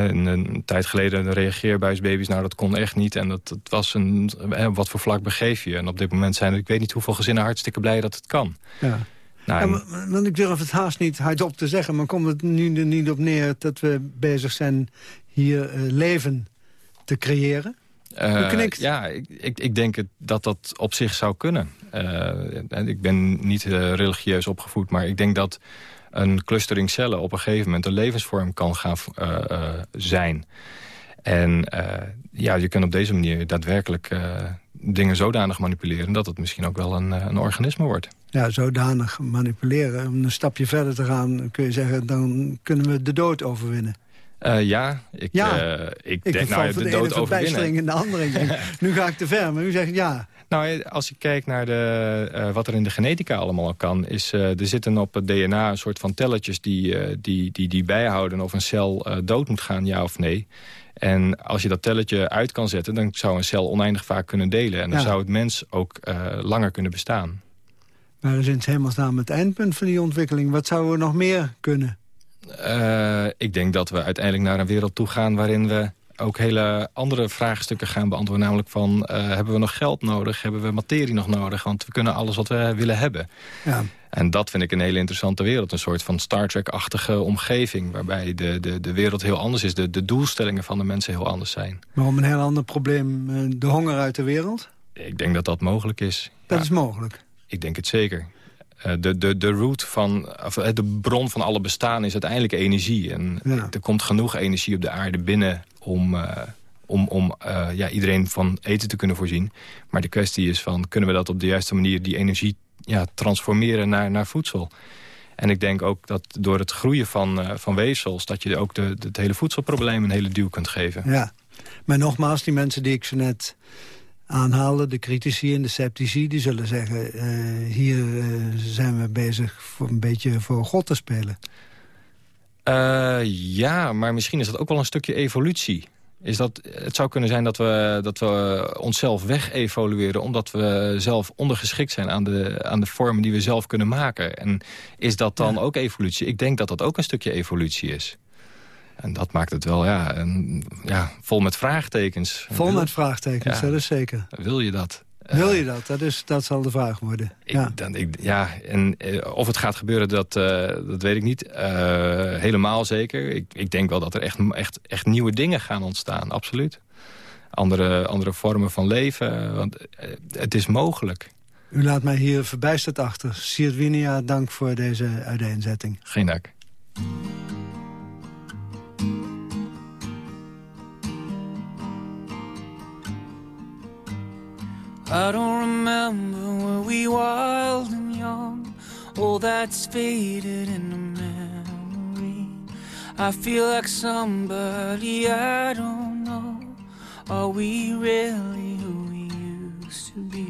Een, een, tijd geleden reageerbuisbaby's, nou dat kon echt niet. En dat, dat was een, wat voor vlak begeef je. En op dit moment zijn er, ik weet niet hoeveel gezinnen hartstikke blij dat het kan. Ja. Nou, Ja, maar- want ik durf het haast niet hardop te zeggen... maar komt het nu er niet op neer dat we bezig zijn hier eh, leven te creëren? Eh. Ja, ik, ik, ik denk dat dat op zich zou kunnen. Eh, en ik ben niet religieus opgevoed, maar ik denk dat een clustering cellen op een gegeven moment een levensvorm kan gaan eh, eh, zijn. En eh, ja, je kunt op deze manier daadwerkelijk dingen zodanig manipuleren... dat het misschien ook wel een, een organisme wordt. Ja, zodanig manipuleren. Om een stapje verder te gaan kun je zeggen... dan kunnen we de dood overwinnen. Eh, ja, ik, Ja. eh, ik, Ik denk nou, de de, dood overwinnen. in de andere. Ik [LAUGHS] nu ga ik te ver, maar u zegt ja. Nou, als je kijkt naar de, eh, wat er in de genetica allemaal al kan... is er zitten op het DNA een soort van telletjes die, die, die, die bijhouden... of een cel dood moet gaan, ja of nee. En als je dat telletje uit kan zetten... dan zou een cel oneindig vaak kunnen delen. En dan Ja. zou het mens ook langer kunnen bestaan. Maar is in het hemelsnaam het eindpunt van die ontwikkeling. Wat zouden we nog meer kunnen? Eh, ik denk dat we uiteindelijk naar een wereld toe gaan... waarin we ook hele andere vraagstukken gaan beantwoorden. Namelijk van, eh, hebben we nog geld nodig? Hebben we materie nog nodig? Want we kunnen alles wat we willen hebben. Ja. En dat vind ik een hele interessante wereld. Een soort van Star Trek-achtige omgeving... waarbij de, de, de wereld heel anders is. De, de doelstellingen van de mensen heel anders zijn. Maar om een heel ander probleem, eh, de honger uit de wereld. Ik denk dat dat mogelijk is. Dat Ja, is mogelijk. Ik denk het zeker. Eh, de, de, de root van, of, eh, de bron van alle bestaan is uiteindelijk energie. En Ja. er komt genoeg energie op de aarde binnen om, eh, om, om ja, iedereen van eten te kunnen voorzien. Maar de kwestie is van, kunnen we dat op de juiste manier, die energie ja, transformeren naar, naar voedsel? En ik denk ook dat door het groeien van, eh, van weefsels... dat je ook de, de- het hele voedselprobleem een hele duw kunt geven. Ja. Maar nogmaals, die mensen die ik zo net aanhaalde... de critici en de sceptici, die zullen zeggen... eh, hier eh, zijn we bezig voor een beetje voor God te spelen. Eh, ja, maar misschien is dat ook wel een stukje evolutie. Is dat, het zou kunnen zijn dat we, dat we onszelf weg-evolueren... omdat we zelf ondergeschikt zijn aan de, aan de vormen die we zelf kunnen maken. En is dat dan ook evolutie? Ik denk dat dat ook een stukje evolutie is. En dat maakt het wel ja, een, ja, vol met vraagtekens. Vol met vraagtekens, Ja. dat is zeker. Wil je dat? Wil je dat? Dat, is, dat zal de vraag worden. ja. Dan, ik, ja, en eh, of het gaat gebeuren, dat, eh, dat weet ik niet. Eh, helemaal zeker. Ik, ik denk wel dat er echt, echt, echt nieuwe dingen gaan ontstaan, absoluut. Andere, andere vormen van leven, want eh, het is mogelijk. U laat mij hier verbijsterd achter. Siert Winia, dank voor deze uiteenzetting. Geen dank. I don't remember were we wild and young. All that's faded in the memory. I feel like somebody I don't know. Are we really who we used to be?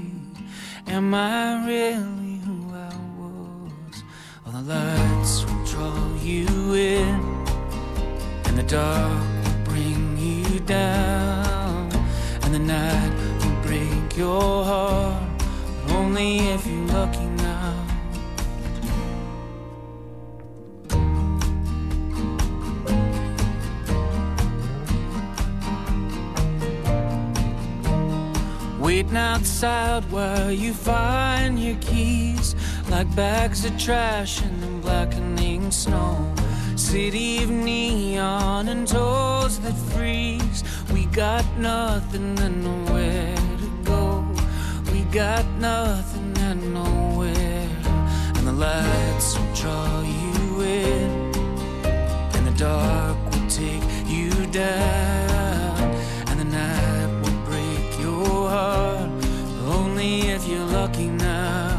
Am I really who I was? All the lights will draw you in, and the dark will bring you down, and the night your heart. Only if you're lucky now. Waiting outside while you find your keys Like bags of trash in the blackening snow City of neon and toes that freeze We got nothing and nowhere got nothing and nowhere. And the lights will draw you in. And the dark will take you down. And the night will break your heart. Only if you're lucky now.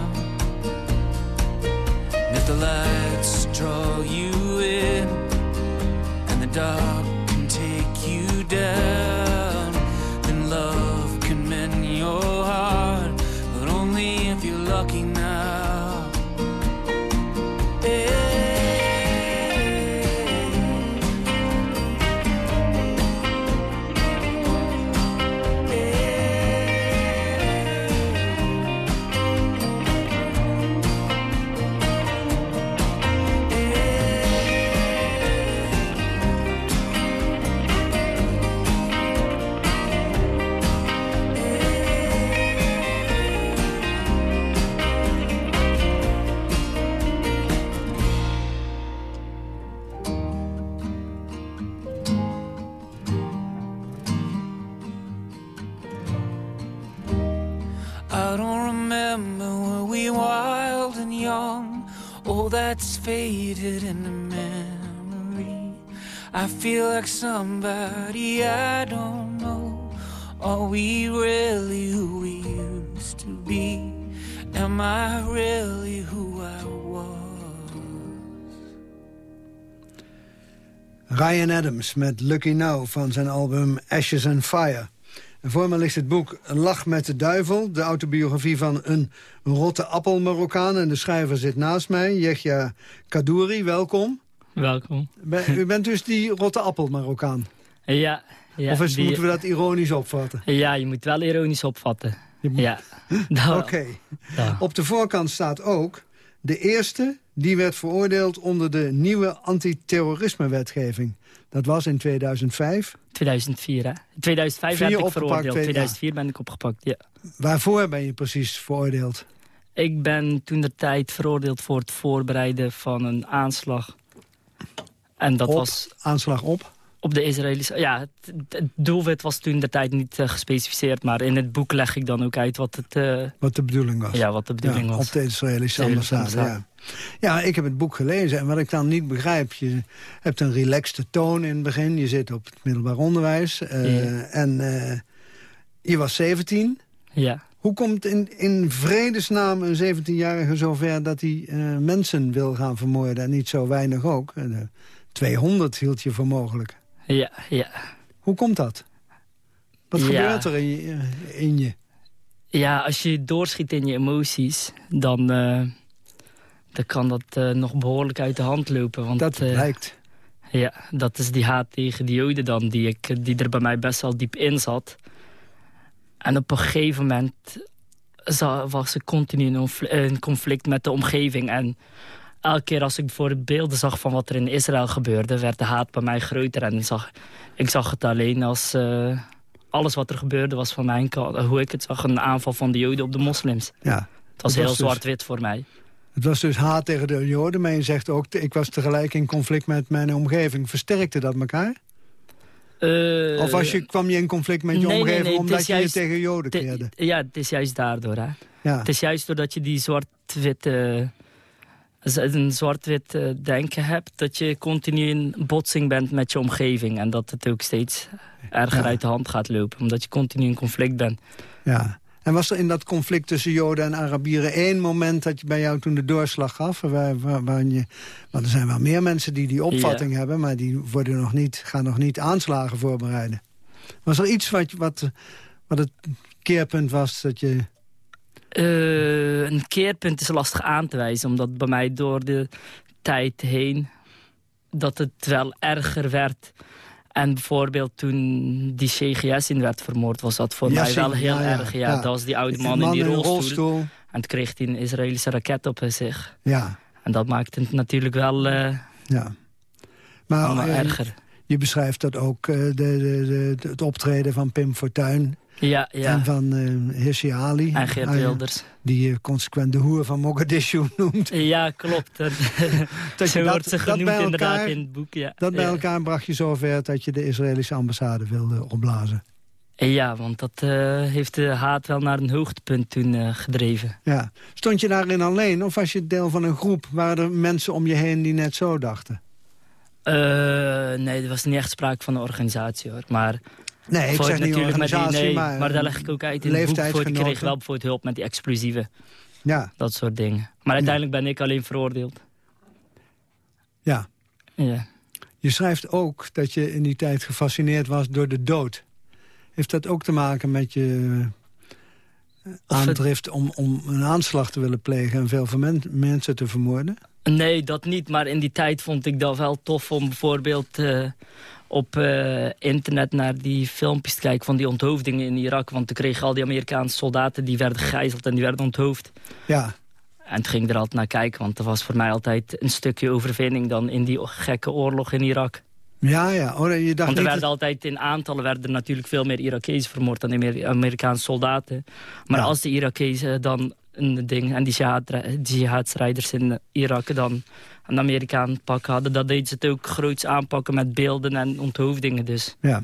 And if the lights draw you in. And the dark faded into memory. I feel like somebody I don't know. Are we really who we used to be? Am I really who I was? Ryan Adams met Lucky Now van zijn album Ashes and Fire. En voor me ligt het boek Lach met de Duivel. De autobiografie van een rotte appel-Marokkaan. En de schrijver zit naast mij, Yehya Kadouri. Welkom. Welkom. u bent dus die rotte appel-Marokkaan? Ja. ja of is, die- moeten we dat ironisch opvatten? Ja, je moet wel ironisch opvatten. Ja. [LAUGHS] Oké. Op de voorkant staat ook... de eerste die werd veroordeeld onder de nieuwe antiterrorisme-wetgeving. Dat was in 2005. 2004, hè? 2005 Vier werd ik opgepakt, veroordeeld. twee- 2004 ben ik opgepakt, ja. Waarvoor ben je precies veroordeeld? Ik ben toen de tijd veroordeeld voor het voorbereiden van een aanslag. En dat Op? was... Aanslag op? Op de Israëlische... Ja, het, het doelwit was toen de tijd niet eh, gespecificeerd. Maar in het boek leg ik dan ook uit wat het... eh, Wat de bedoeling was. Ja, wat de bedoeling Ja, was. Op de Israëlische De ambassade, ambassade. ja. Ja, ik heb het boek gelezen. En wat ik dan niet begrijp... je hebt een relaxte toon in het begin. Je zit op het middelbaar onderwijs. eh, Ja. En eh, je was 17. Ja. Hoe komt in, in vredesnaam een 17-jarige zover... dat hij eh, mensen wil gaan vermoorden? En niet zo weinig ook. En, eh, 200 hield je voor mogelijk. Ja, ja. Hoe komt dat? Wat Ja. gebeurt er in je, in je? Ja, als je doorschiet in je emoties, dan, dan kan dat eh, nog behoorlijk uit de hand lopen. Want, Dat eh, blijkt. Ja, dat is die haat tegen de joden dan, die, ik, die er bij mij best wel diep in zat. En op een gegeven moment was ik continu in in conflict met de omgeving. En elke keer als ik voor beelden zag van wat er in Israël gebeurde... werd de haat bij mij groter. En ik zag, ik zag het alleen als... eh, alles wat er gebeurde was van mijn kant. Hoe ik het zag, een aanval van de joden op de moslims. Ja. Het was heel dus- zwart-wit voor mij. Het was dus haat tegen de Joden, maar je zegt ook... ik was tegelijk in conflict met mijn omgeving. Versterkte dat elkaar? Eh, of was je, kwam je in conflict met je nee, omgeving nee, omdat je juist- je tegen Joden te- keerde? Ja, het is juist daardoor. Hè. Ja. Het is juist doordat je die zwart-witte... een zwart-wit eh, denken hebt... dat je continu in botsing bent met je omgeving. En dat het ook steeds erger Ja. uit de hand gaat lopen. Omdat je continu in conflict bent. Ja. En was er in dat conflict tussen Joden en Arabieren één moment dat je bij jou toen de doorslag gaf? Waar, waar, waar je, want er zijn wel meer mensen die die opvatting Ja. hebben, maar die worden nog niet, gaan nog niet aanslagen voorbereiden. Was er iets wat, wat, wat het keerpunt was dat je... Eh, een keerpunt is lastig aan te wijzen. Omdat bij mij door de tijd heen... dat het wel erger werd. En bijvoorbeeld toen die CGS in werd vermoord... was dat voor mij wel heel ja, erg. Ja. Dat was die oude man, man in die rolstoel. rolstoel. En toen kreeg hij een Israëlische raket op zich. Ja, En dat maakte het natuurlijk wel eh, ja. Maar eh, erger. je beschrijft dat ook, eh, de, de, de, het optreden van Pim Fortuyn... Ja, ja. En van eh Hirsi Ali. En Geert Ah. Wilders. Die je consequent de hoer van Mogadishu [LAUGHS] noemt. Ja, klopt. Dat, [LAUGHS] Dat [LAUGHS] zo je dat- wordt ze genoemd bij inderdaad elkaar- in het boek. Ja. Dat bij elkaar bracht je zover dat je de Israëlische ambassade wilde opblazen. Ja, want dat eh, heeft de haat wel naar een hoogtepunt toen eh, gedreven. Ja. Stond je daarin alleen of was je deel van een groep? Waren er mensen om je heen die net zo dachten? Eh, nee, er was niet echt sprake van een organisatie hoor. Maar Nee, ik voor- zeg niet natuurlijk met die- organisatie, nee, maar, Maar daar leg ik ook uit in het boek. Voor, ik kreeg wel bijvoorbeeld hulp met die explosieven. Ja. Dat soort dingen. Maar uiteindelijk ben ik alleen veroordeeld. Ja. Ja. Je schrijft ook dat je in die tijd gefascineerd was door de dood. Heeft dat ook te maken met je eh, aandrift om, om een aanslag te willen plegen... en veel men- mensen te vermoorden? Nee, dat niet. Maar in die tijd vond ik dat wel tof om bijvoorbeeld eh, op eh, internet naar die filmpjes te kijken van die onthoofdingen in Irak. Want toen kregen al die Amerikaanse soldaten die werden gegijzeld en die werden onthoofd. Ja. En toen ging ik er altijd naar kijken, want dat was voor mij altijd een stukje overwinning dan in die gekke oorlog in Irak. Ja, ja. Oh, je dacht Want er werden altijd in aantallen werden er natuurlijk veel meer Irakezen vermoord dan Amer- Amerikaanse soldaten. Maar als de Irakezen dan een ding en die jihad- die jihadstrijders in Irak dan een Amerikaan pak hadden, dan deden ze het ook groots aanpakken met beelden en onthoofdingen. Dus Ja.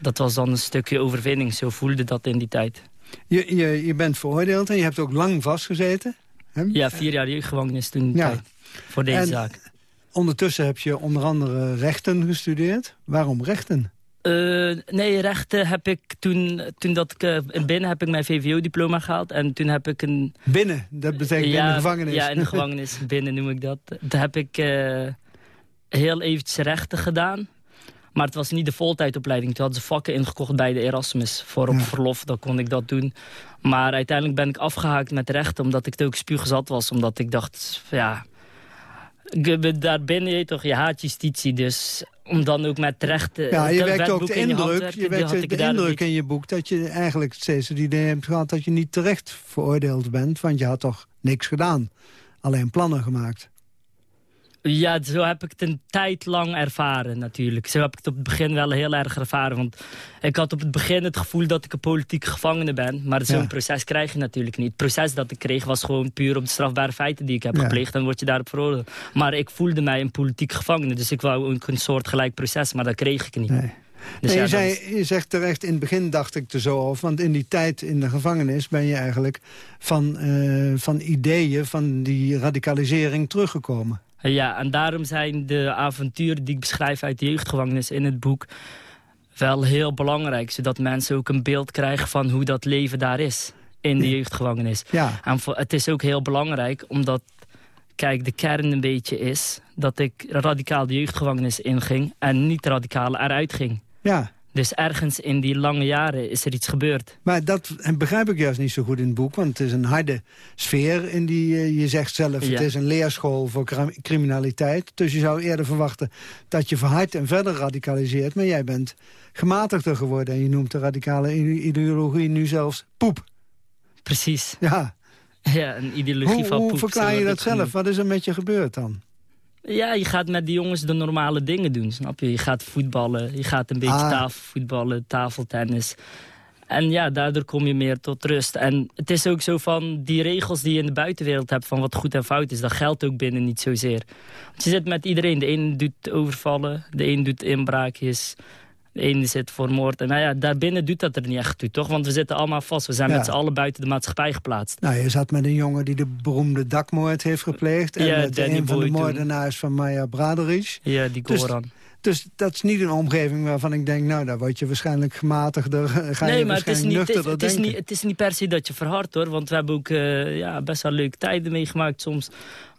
dat was dan een stukje overwinning. Zo voelde dat in die tijd. Je, je, je bent veroordeeld en je hebt ook lang vastgezeten. Hè? Ja, vier jaar jeugdgevangenis toen. die Ja. tijd. voor deze En zaak. Ondertussen heb je onder andere rechten gestudeerd. Waarom rechten? Eh, nee, rechten heb ik toen, toen dat ik eh, binnen heb ik mijn VVO-diploma gehaald. En toen heb ik een... Binnen? Dat betekent in de gevangenis? Ja, in de gevangenis. [LAUGHS] binnen noem ik dat. Toen heb ik eh, heel eventjes rechten gedaan. Maar het was niet de voltijdopleiding. Toen hadden ze vakken ingekocht bij de Erasmus. Voor op verlof, dan kon ik dat doen. Maar uiteindelijk ben ik afgehaakt met rechten. Omdat ik het ook spuugzat was. Omdat ik dacht, ja... Daar binnen je toch, je haat justitie. Dus om dan ook met rechten... Ja, je wekt ook de je indruk, je wekt de indruk in je boek... dat je eigenlijk steeds het idee hebt gehad dat je niet terecht veroordeeld bent. Want je had toch niks gedaan. Alleen plannen gemaakt. Ja, zo heb ik het een tijd lang ervaren natuurlijk. Zo heb ik het op het begin wel heel erg ervaren. Want ik had op het begin het gevoel dat ik een politieke gevangene ben. Maar zo'n Ja. proces krijg je natuurlijk niet. Het proces dat ik kreeg was gewoon puur op de strafbare feiten die ik heb Ja. gepleegd. Dan word je daarop veroordeeld. Maar ik voelde mij een politieke gevangene. Dus ik wou een soort gelijk proces. Maar dat kreeg ik niet. Dus Nee, ja, je, dat zei, is- je zegt terecht, in het begin dacht ik er zo over. Want in die tijd in de gevangenis ben je eigenlijk van, eh, van ideeën van die radicalisering teruggekomen. Ja, en daarom zijn de avonturen die ik beschrijf uit de jeugdgevangenis in het boek wel heel belangrijk. Zodat mensen ook een beeld krijgen van hoe dat leven daar is in de jeugdgevangenis. Ja. En het is ook heel belangrijk omdat, kijk, de kern een beetje is dat ik radicaal de jeugdgevangenis inging en niet radicaal eruit ging. Ja. Dus ergens in die lange jaren is er iets gebeurd. Maar dat begrijp ik juist niet zo goed in het boek. Want het is een harde sfeer in die, eh, je zegt zelf... het is een leerschool voor criminaliteit. Dus je zou eerder verwachten dat je verhardt en verder radicaliseert. Maar jij bent gematigder geworden. En je noemt de radicale ideologie nu zelfs poep. Precies. Ja. Ja, een ideologie Hoe, van hoe poep, verklaar zo je dat zelf? Wat is er met je gebeurd dan? Ja, je gaat met die jongens de normale dingen doen, snap je? Je gaat voetballen, je gaat een beetje Ah. tafelvoetballen, tafeltennis. En ja, daardoor kom je meer tot rust. En het is ook zo van, die regels die je in de buitenwereld hebt... van wat goed en fout is, dat geldt ook binnen niet zozeer. Want je zit met iedereen. De ene doet overvallen, de een doet inbraakjes... de ene zit voor moord. En nou ja, daarbinnen doet dat er niet echt toe, toch? Want we zitten allemaal vast. We zijn Ja. met z'n allen buiten de maatschappij geplaatst. Nou, je zat met een jongen die de beroemde dakmoord heeft gepleegd. En Ja, met Danny een van de toen. moordenaars van Maya Braderic. Ja, die Dus- Goran. Dus dat is niet een omgeving waarvan ik denk... nou, daar word je waarschijnlijk gematigder, ga je nee, maar het is, niet, het, is, het, is niet, het is niet per se dat je verhardt hoor. Want we hebben ook eh, ja, best wel leuke tijden meegemaakt soms.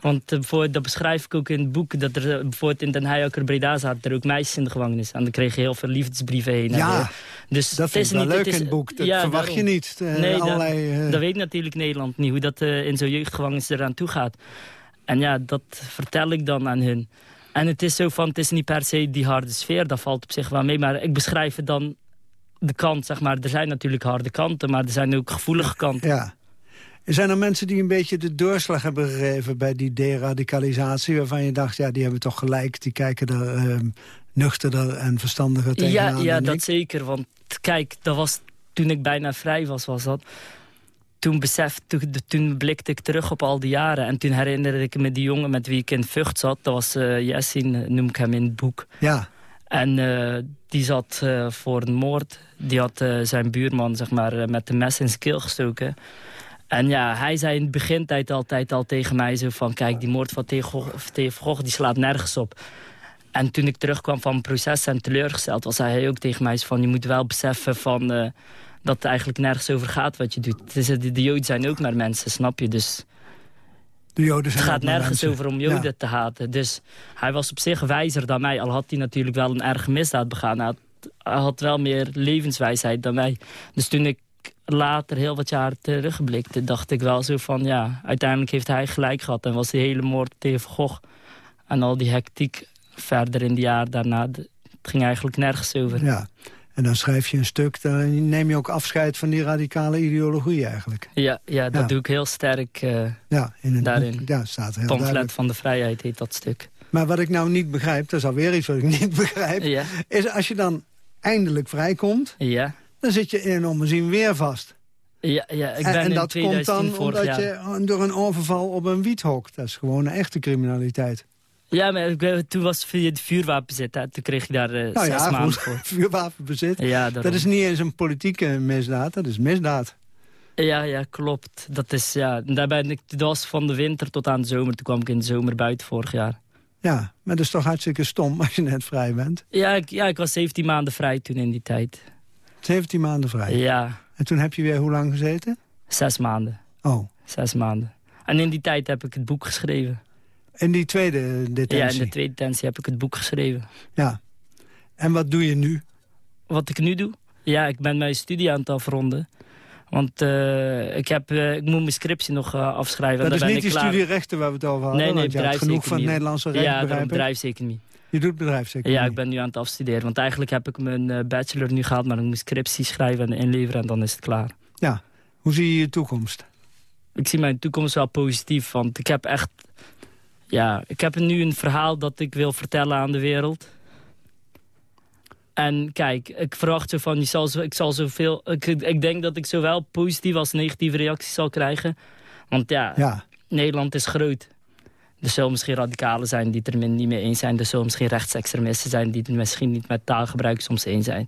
Want eh, bijvoorbeeld, dat beschrijf ik ook in het boek. Dat er eh, bijvoorbeeld in Den Heijakker Breda zaten er ook meisjes in de gevangenis. En dan kreeg je heel veel liefdesbrieven heen. en Ja, dus dat het vind is ik wel niet, leuk het is, in het boek. Dat ja, verwacht daarom. je niet. nee, allerlei, dat, dat weet natuurlijk Nederland niet. Hoe dat in zo'n jeugdgevangenis eraan toe gaat. En ja, dat vertel ik dan aan hun. En het is zo van, het is niet per se die harde sfeer. Dat valt op zich wel mee. Maar ik beschrijf het dan de kant, zeg maar. Er zijn natuurlijk harde kanten, maar er zijn ook gevoelige kanten. Ja. Er zijn er mensen die een beetje de doorslag hebben gegeven... bij die deradicalisatie, waarvan je dacht... ja, die hebben toch gelijk, die kijken er ehm, nuchterder en verstandiger tegenaan Ja, ja dat ik. zeker. Want kijk, dat was, toen ik bijna vrij was, was dat... Toen, besef, toen, blikte ik terug op al die jaren. En toen herinnerde ik me die jongen met wie ik in Vught zat. Dat was Jessin, eh, noem ik hem in het boek. Ja. En eh, die zat eh, voor een moord. Die had zijn buurman zeg maar, met de mes in zijn keel gestoken. En ja, hij zei in de begintijd altijd al tegen mij zo van... kijk, die moord van Theo Gogh- die slaat nergens op. En toen ik terugkwam van het proces en teleurgesteld was... zei hij ook tegen mij zo van, je moet wel beseffen van... dat het eigenlijk nergens over gaat wat je doet. Het is, de, de Joden zijn ook maar mensen, snap je? Dus De Joden het gaat nergens mensen. over om Joden Ja. te haten. Dus hij was op zich wijzer dan mij. Al had hij natuurlijk wel een erge misdaad begaan. Hij had, hij had wel meer levenswijsheid dan mij. Dus toen ik later, heel wat jaar terugblikte... dacht ik wel zo van, ja, uiteindelijk heeft hij gelijk gehad. En was die hele moord tegen Van Gogh. En al die hectiek verder in de jaar daarna... het ging eigenlijk nergens over. Ja. En dan schrijf je een stuk, dan neem je ook afscheid van die radicale ideologie eigenlijk. Ja, ja dat Ja. doe ik heel sterk eh, Ja, in het daarin. ja, staat heel Pamflet duidelijk. van de vrijheid heet dat stuk. Maar wat ik nou niet begrijp, dat is alweer iets wat ik niet [LAUGHS] begrijp... Ja. is als je dan eindelijk vrijkomt, Ja. dan zit je in een ommezien weer vast. Ja, ja ik en, ben en in dat komt 2010 dan omdat jaar... je door een overval op een wiethok... dat is gewoon een echte criminaliteit. Ja, maar ik toen was het vuurwapenzit. Hè. Toen kreeg ik daar eh, Nou zes [LAUGHS] ja, maanden voor. vuurwapenbezit. Ja, dat is niet eens een politieke misdaad, dat is misdaad. Ja, ja, klopt. Dat, is, ja, daar ben ik, dat was van de winter tot aan de zomer. Toen kwam ik in de zomer buiten vorig jaar. Ja, maar dat is toch hartstikke stom als je net vrij bent? Ja, ik, ja, ik was 17 maanden vrij toen in die tijd. 17 maanden vrij? Ja. En toen heb je weer hoe lang gezeten? Zes maanden. Oh. Zes maanden. En in die tijd heb ik het boek geschreven. In die tweede detentie? Ja, in de tweede detentie heb ik het boek geschreven. Ja. En wat doe je nu? Wat ik nu doe? Ja, ik ben mijn studie aan het afronden. Want uh, ik, heb, uh, ik moet mijn scriptie nog uh, afschrijven. Dat is niet die studierechten waar we het over hadden? Nee, nee, want genoeg van het Nederlandse recht, Ja, bedrijfseconomie. Je doet bedrijfseconomie? Ja, ik ben nu aan het afstuderen. Want eigenlijk heb ik mijn bachelor nu gehaald... maar ik moet scriptie schrijven en inleveren en dan is het klaar. Ja. Hoe zie je je toekomst? Ik zie mijn toekomst wel positief. Want ik heb echt... Ja, ik heb nu een verhaal dat ik wil vertellen aan de wereld. En kijk, ik verwacht zo van, je zal zo, ik zal zoveel... Ik, ik denk dat ik zowel positieve als negatieve reacties zal krijgen. Want ja, ja. Nederland is groot. Er zullen misschien radicalen zijn die het er niet mee eens zijn. Er zullen misschien rechtsextremisten zijn die het misschien niet met taalgebruik soms eens zijn.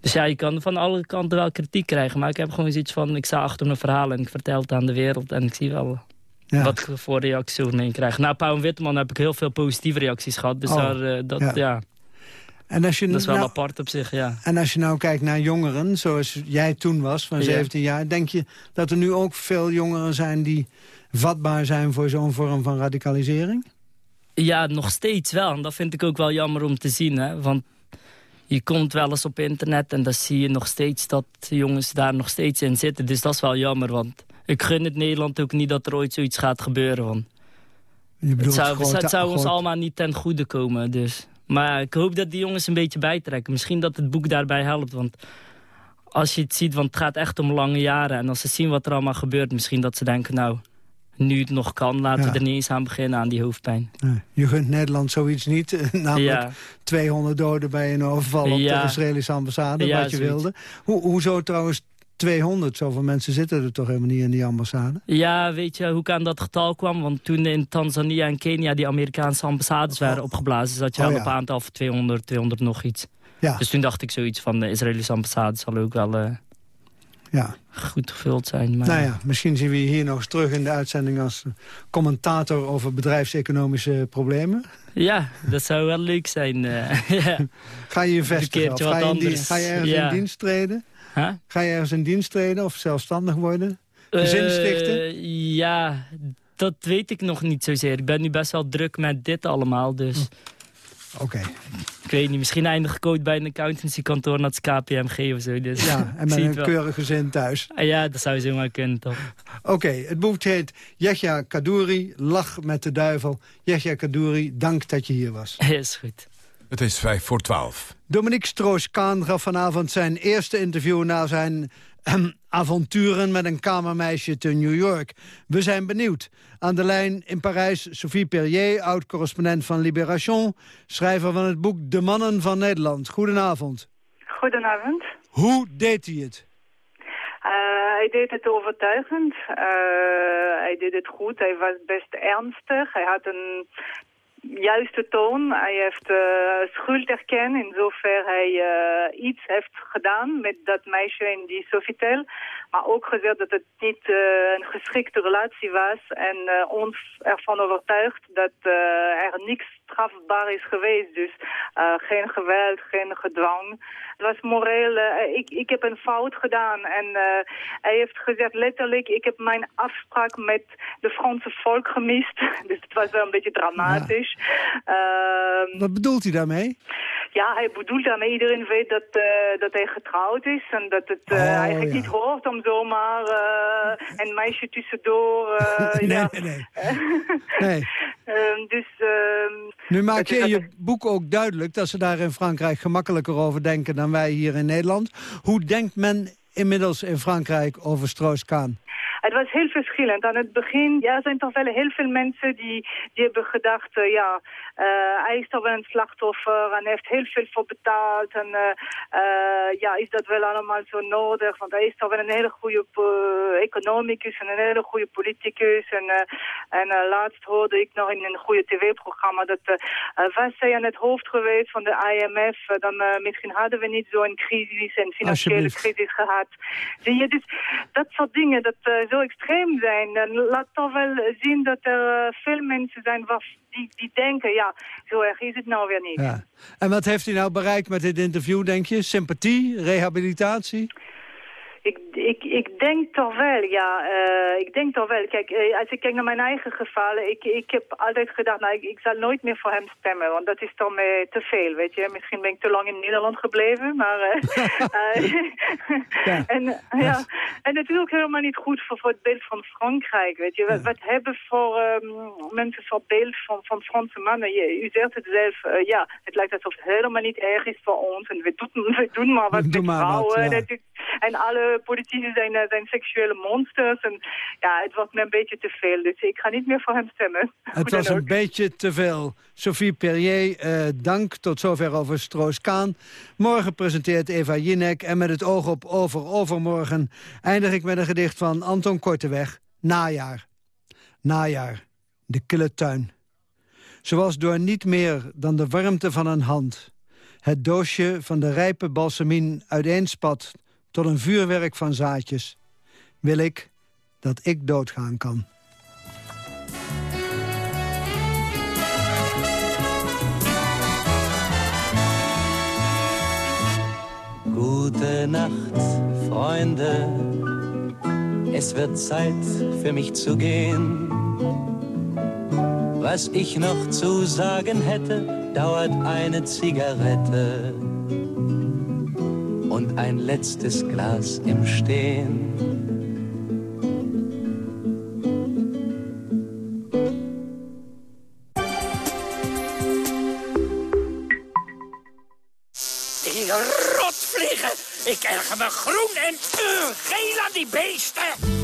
Dus ja, je kan van alle kanten wel kritiek krijgen. Maar ik heb gewoon zoiets van, ik sta achter mijn verhaal en ik vertel het aan de wereld. En ik zie wel ja. wat ik voor reacties over me krijg. Nou, Pauw en Witteman heb ik heel veel positieve reacties gehad. Dus oh, daar, uh, dat, ja. ja. En als je dat is wel nou, apart op zich, ja. En als je nou kijkt naar jongeren, zoals jij toen was, van 17 jaar... denk je dat er nu ook veel jongeren zijn die vatbaar zijn... voor zo'n vorm van radicalisering? Ja, nog steeds wel. En dat vind ik ook wel jammer om te zien. Hè? Want je komt wel eens op internet en dan zie je nog steeds... dat jongens daar nog steeds in zitten. Dus dat is wel jammer, want ik gun het Nederland ook niet... dat er ooit zoiets gaat gebeuren. Want het zou, het zou ons allemaal niet ten goede komen, dus... Maar ik hoop dat die jongens een beetje bijtrekken. Misschien dat het boek daarbij helpt. Want als je het ziet, want het gaat echt om lange jaren. En als ze zien wat er allemaal gebeurt, misschien dat ze denken... nou, nu het nog kan, laten Ja. we er niet eens aan beginnen aan die hoofdpijn. Je gunt Nederland zoiets niet. eh, [LAUGHS] Namelijk Ja. 200 doden bij een overval op de Israëlische ambassade. Wat je zoiets. wilde. Hoe, hoezo trouwens 200? Zoveel mensen zitten er toch helemaal niet in die ambassade? Ja, weet je hoe ik aan dat getal kwam? Want toen in Tanzania en Kenia die Amerikaanse ambassades waren opgeblazen... zat je Oh, ja. op aantal van 200, 200 nog iets. Ja. Dus toen dacht ik zoiets van de Israëlische ambassade zal ook wel eh, Ja. goed gevuld zijn. Maar... Nou ja, misschien zien we je hier nog eens terug in de uitzending... als commentator over bedrijfseconomische problemen. Ja, dat zou wel leuk zijn. eh, [LAUGHS] ja. Ga je je vestigen? Of ga, je ga ergens Ja. in dienst treden? Huh? Ga je ergens in dienst treden of zelfstandig worden? Gezin stichten? Eh, ja, dat weet ik nog niet zozeer. Ik ben nu best wel druk met dit allemaal, dus... Oké. Ik weet niet, misschien eindig ik ooit bij een accountancykantoor... naar het KPMG of zo. Dus. Ja, [LAUGHS] en met een keurig gezin thuis. Ah, Ja, dat zou zomaar kunnen, toch? Oké, het boek heet Yehya Kadouri, Lach met de duivel. Yehya Kadouri, dank dat je hier was. [LAUGHS] Is goed. Het is vijf voor twaalf. Dominique Stroos-Kaan gaf vanavond zijn eerste interview... na zijn avonturen met een kamermeisje te New York. We zijn benieuwd. Aan de lijn in Parijs Sophie Perrier, oud-correspondent van Libération... schrijver van het boek De Mannen van Nederland. Goedenavond. Goedenavond. Hoe deed hij het? Eh, hij deed het overtuigend. Eh, hij deed het goed. Hij was best ernstig. Hij had een juiste toon. Hij heeft eh, schuld erkend in zover hij eh, iets heeft gedaan met dat meisje in die Sofitel. Maar ook gezegd dat het niet eh, een geschikte relatie was. En ons ervan overtuigd dat er niks strafbaar is geweest. Dus eh, geen geweld, geen gedwang. Het was moreel. eh, ik, ik heb een fout gedaan. En eh, hij heeft gezegd letterlijk, ik heb mijn afspraak met de Franse volk gemist. [LAUGHS] Dus het was wel een beetje dramatisch. Ehm, Wat bedoelt hij daarmee? ja, hij bedoelt daarmee, iedereen weet dat, dat hij getrouwd is en dat het Oh, eigenlijk ja. niet hoort om zomaar een meisje tussendoor... [LAUGHS] Nee, ja. nee, nee. [LAUGHS] Nee. Ehm, dus... Nu maak je in je boek ook duidelijk dat ze daar in Frankrijk gemakkelijker over denken dan wij hier in Nederland. Hoe denkt men inmiddels in Frankrijk over Stroos-Kaan? Het was heel verschillend. Aan het begin ja, zijn toch wel heel veel mensen die, die hebben gedacht... Uh, ja, uh, hij is toch wel een slachtoffer en heeft heel veel voor betaald. En uh, ja, is dat wel allemaal zo nodig? Want hij is toch wel een hele goede economicus en een hele goede politicus. En, en laatst hoorde ik nog in een goede tv-programma... dat was hij aan het hoofd geweest van de IMF... dan misschien hadden we niet zo'n crisis en financiële crisis gehad. Zie je, dus dat soort dingen dat zo extreem zijn... laat toch wel zien dat er veel mensen zijn die, die denken... ja, zo erg is het nou weer niet. Ja. En wat heeft u nou bereikt met dit interview, denk je? Sympathie, rehabilitatie? Ik, ik, ik denk toch wel, ja. Uh, ik denk toch wel. Kijk, uh, als ik kijk naar mijn eigen gevallen, ik, ik heb altijd gedacht, nou, ik, ik zal nooit meer voor hem stemmen, want dat is dan me te veel, weet je. Misschien ben ik te lang in Nederland gebleven, maar... [LAUGHS] Uh, [LAUGHS] ja. en, ja. en het is ook helemaal niet goed voor, voor het beeld van Frankrijk, weet je. Wat, wat hebben voor um, mensen voor beeld van, van Franse mannen? Je, u zegt het zelf, ja, het lijkt alsof het helemaal niet erg is voor ons en we doen, [LAUGHS] we doen maar wat met vrouwen. Ja. En alle politici zijn, uh, zijn seksuele monsters. En ja, het was me een beetje te veel. Dus ik ga niet meer voor hem stemmen. [LAUGHS] Het was een beetje te veel. Sophie Perrier, uh, dank. Tot zover over Stroos-Kaan. Morgen presenteert Eva Jinek. En met het oog op over overmorgen eindig ik met een gedicht van Anton Korteweg. Najaar. Najaar. De kille tuin. Zoals door niet meer dan de warmte van een hand het doosje van de rijpe balsemien uiteenspat tot een vuurwerk van zaadjes... wil ik dat ik doodgaan kan. Gute Nacht, Freunde. Es wird Zeit für mich zu gehen. Was ich noch zu sagen hätte, dauert eine Zigarette und ein letztes Glas im Stehen. Die rotvliegen! Ik erger me groen en uh, geel aan die beesten!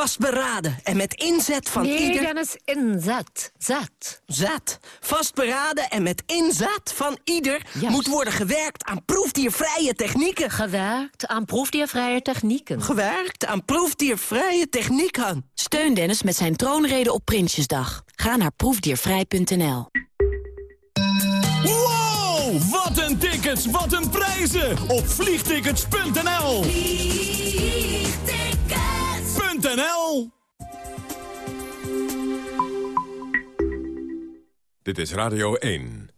Vastberaden en met inzet van nee, ieder... Dennis, inzet. Zet. Zet. Vastberaden en met inzet van ieder... moet worden gewerkt aan proefdiervrije technieken. Gewerkt aan proefdiervrije technieken. Gewerkt aan proefdiervrije technieken. Steun Dennis met zijn troonrede op Prinsjesdag. Ga naar proefdiervrij.nl. Wow, wat een tickets, wat een prijzen op vliegtickets.nl. Vliegtickets.nl Dit is Radio 1.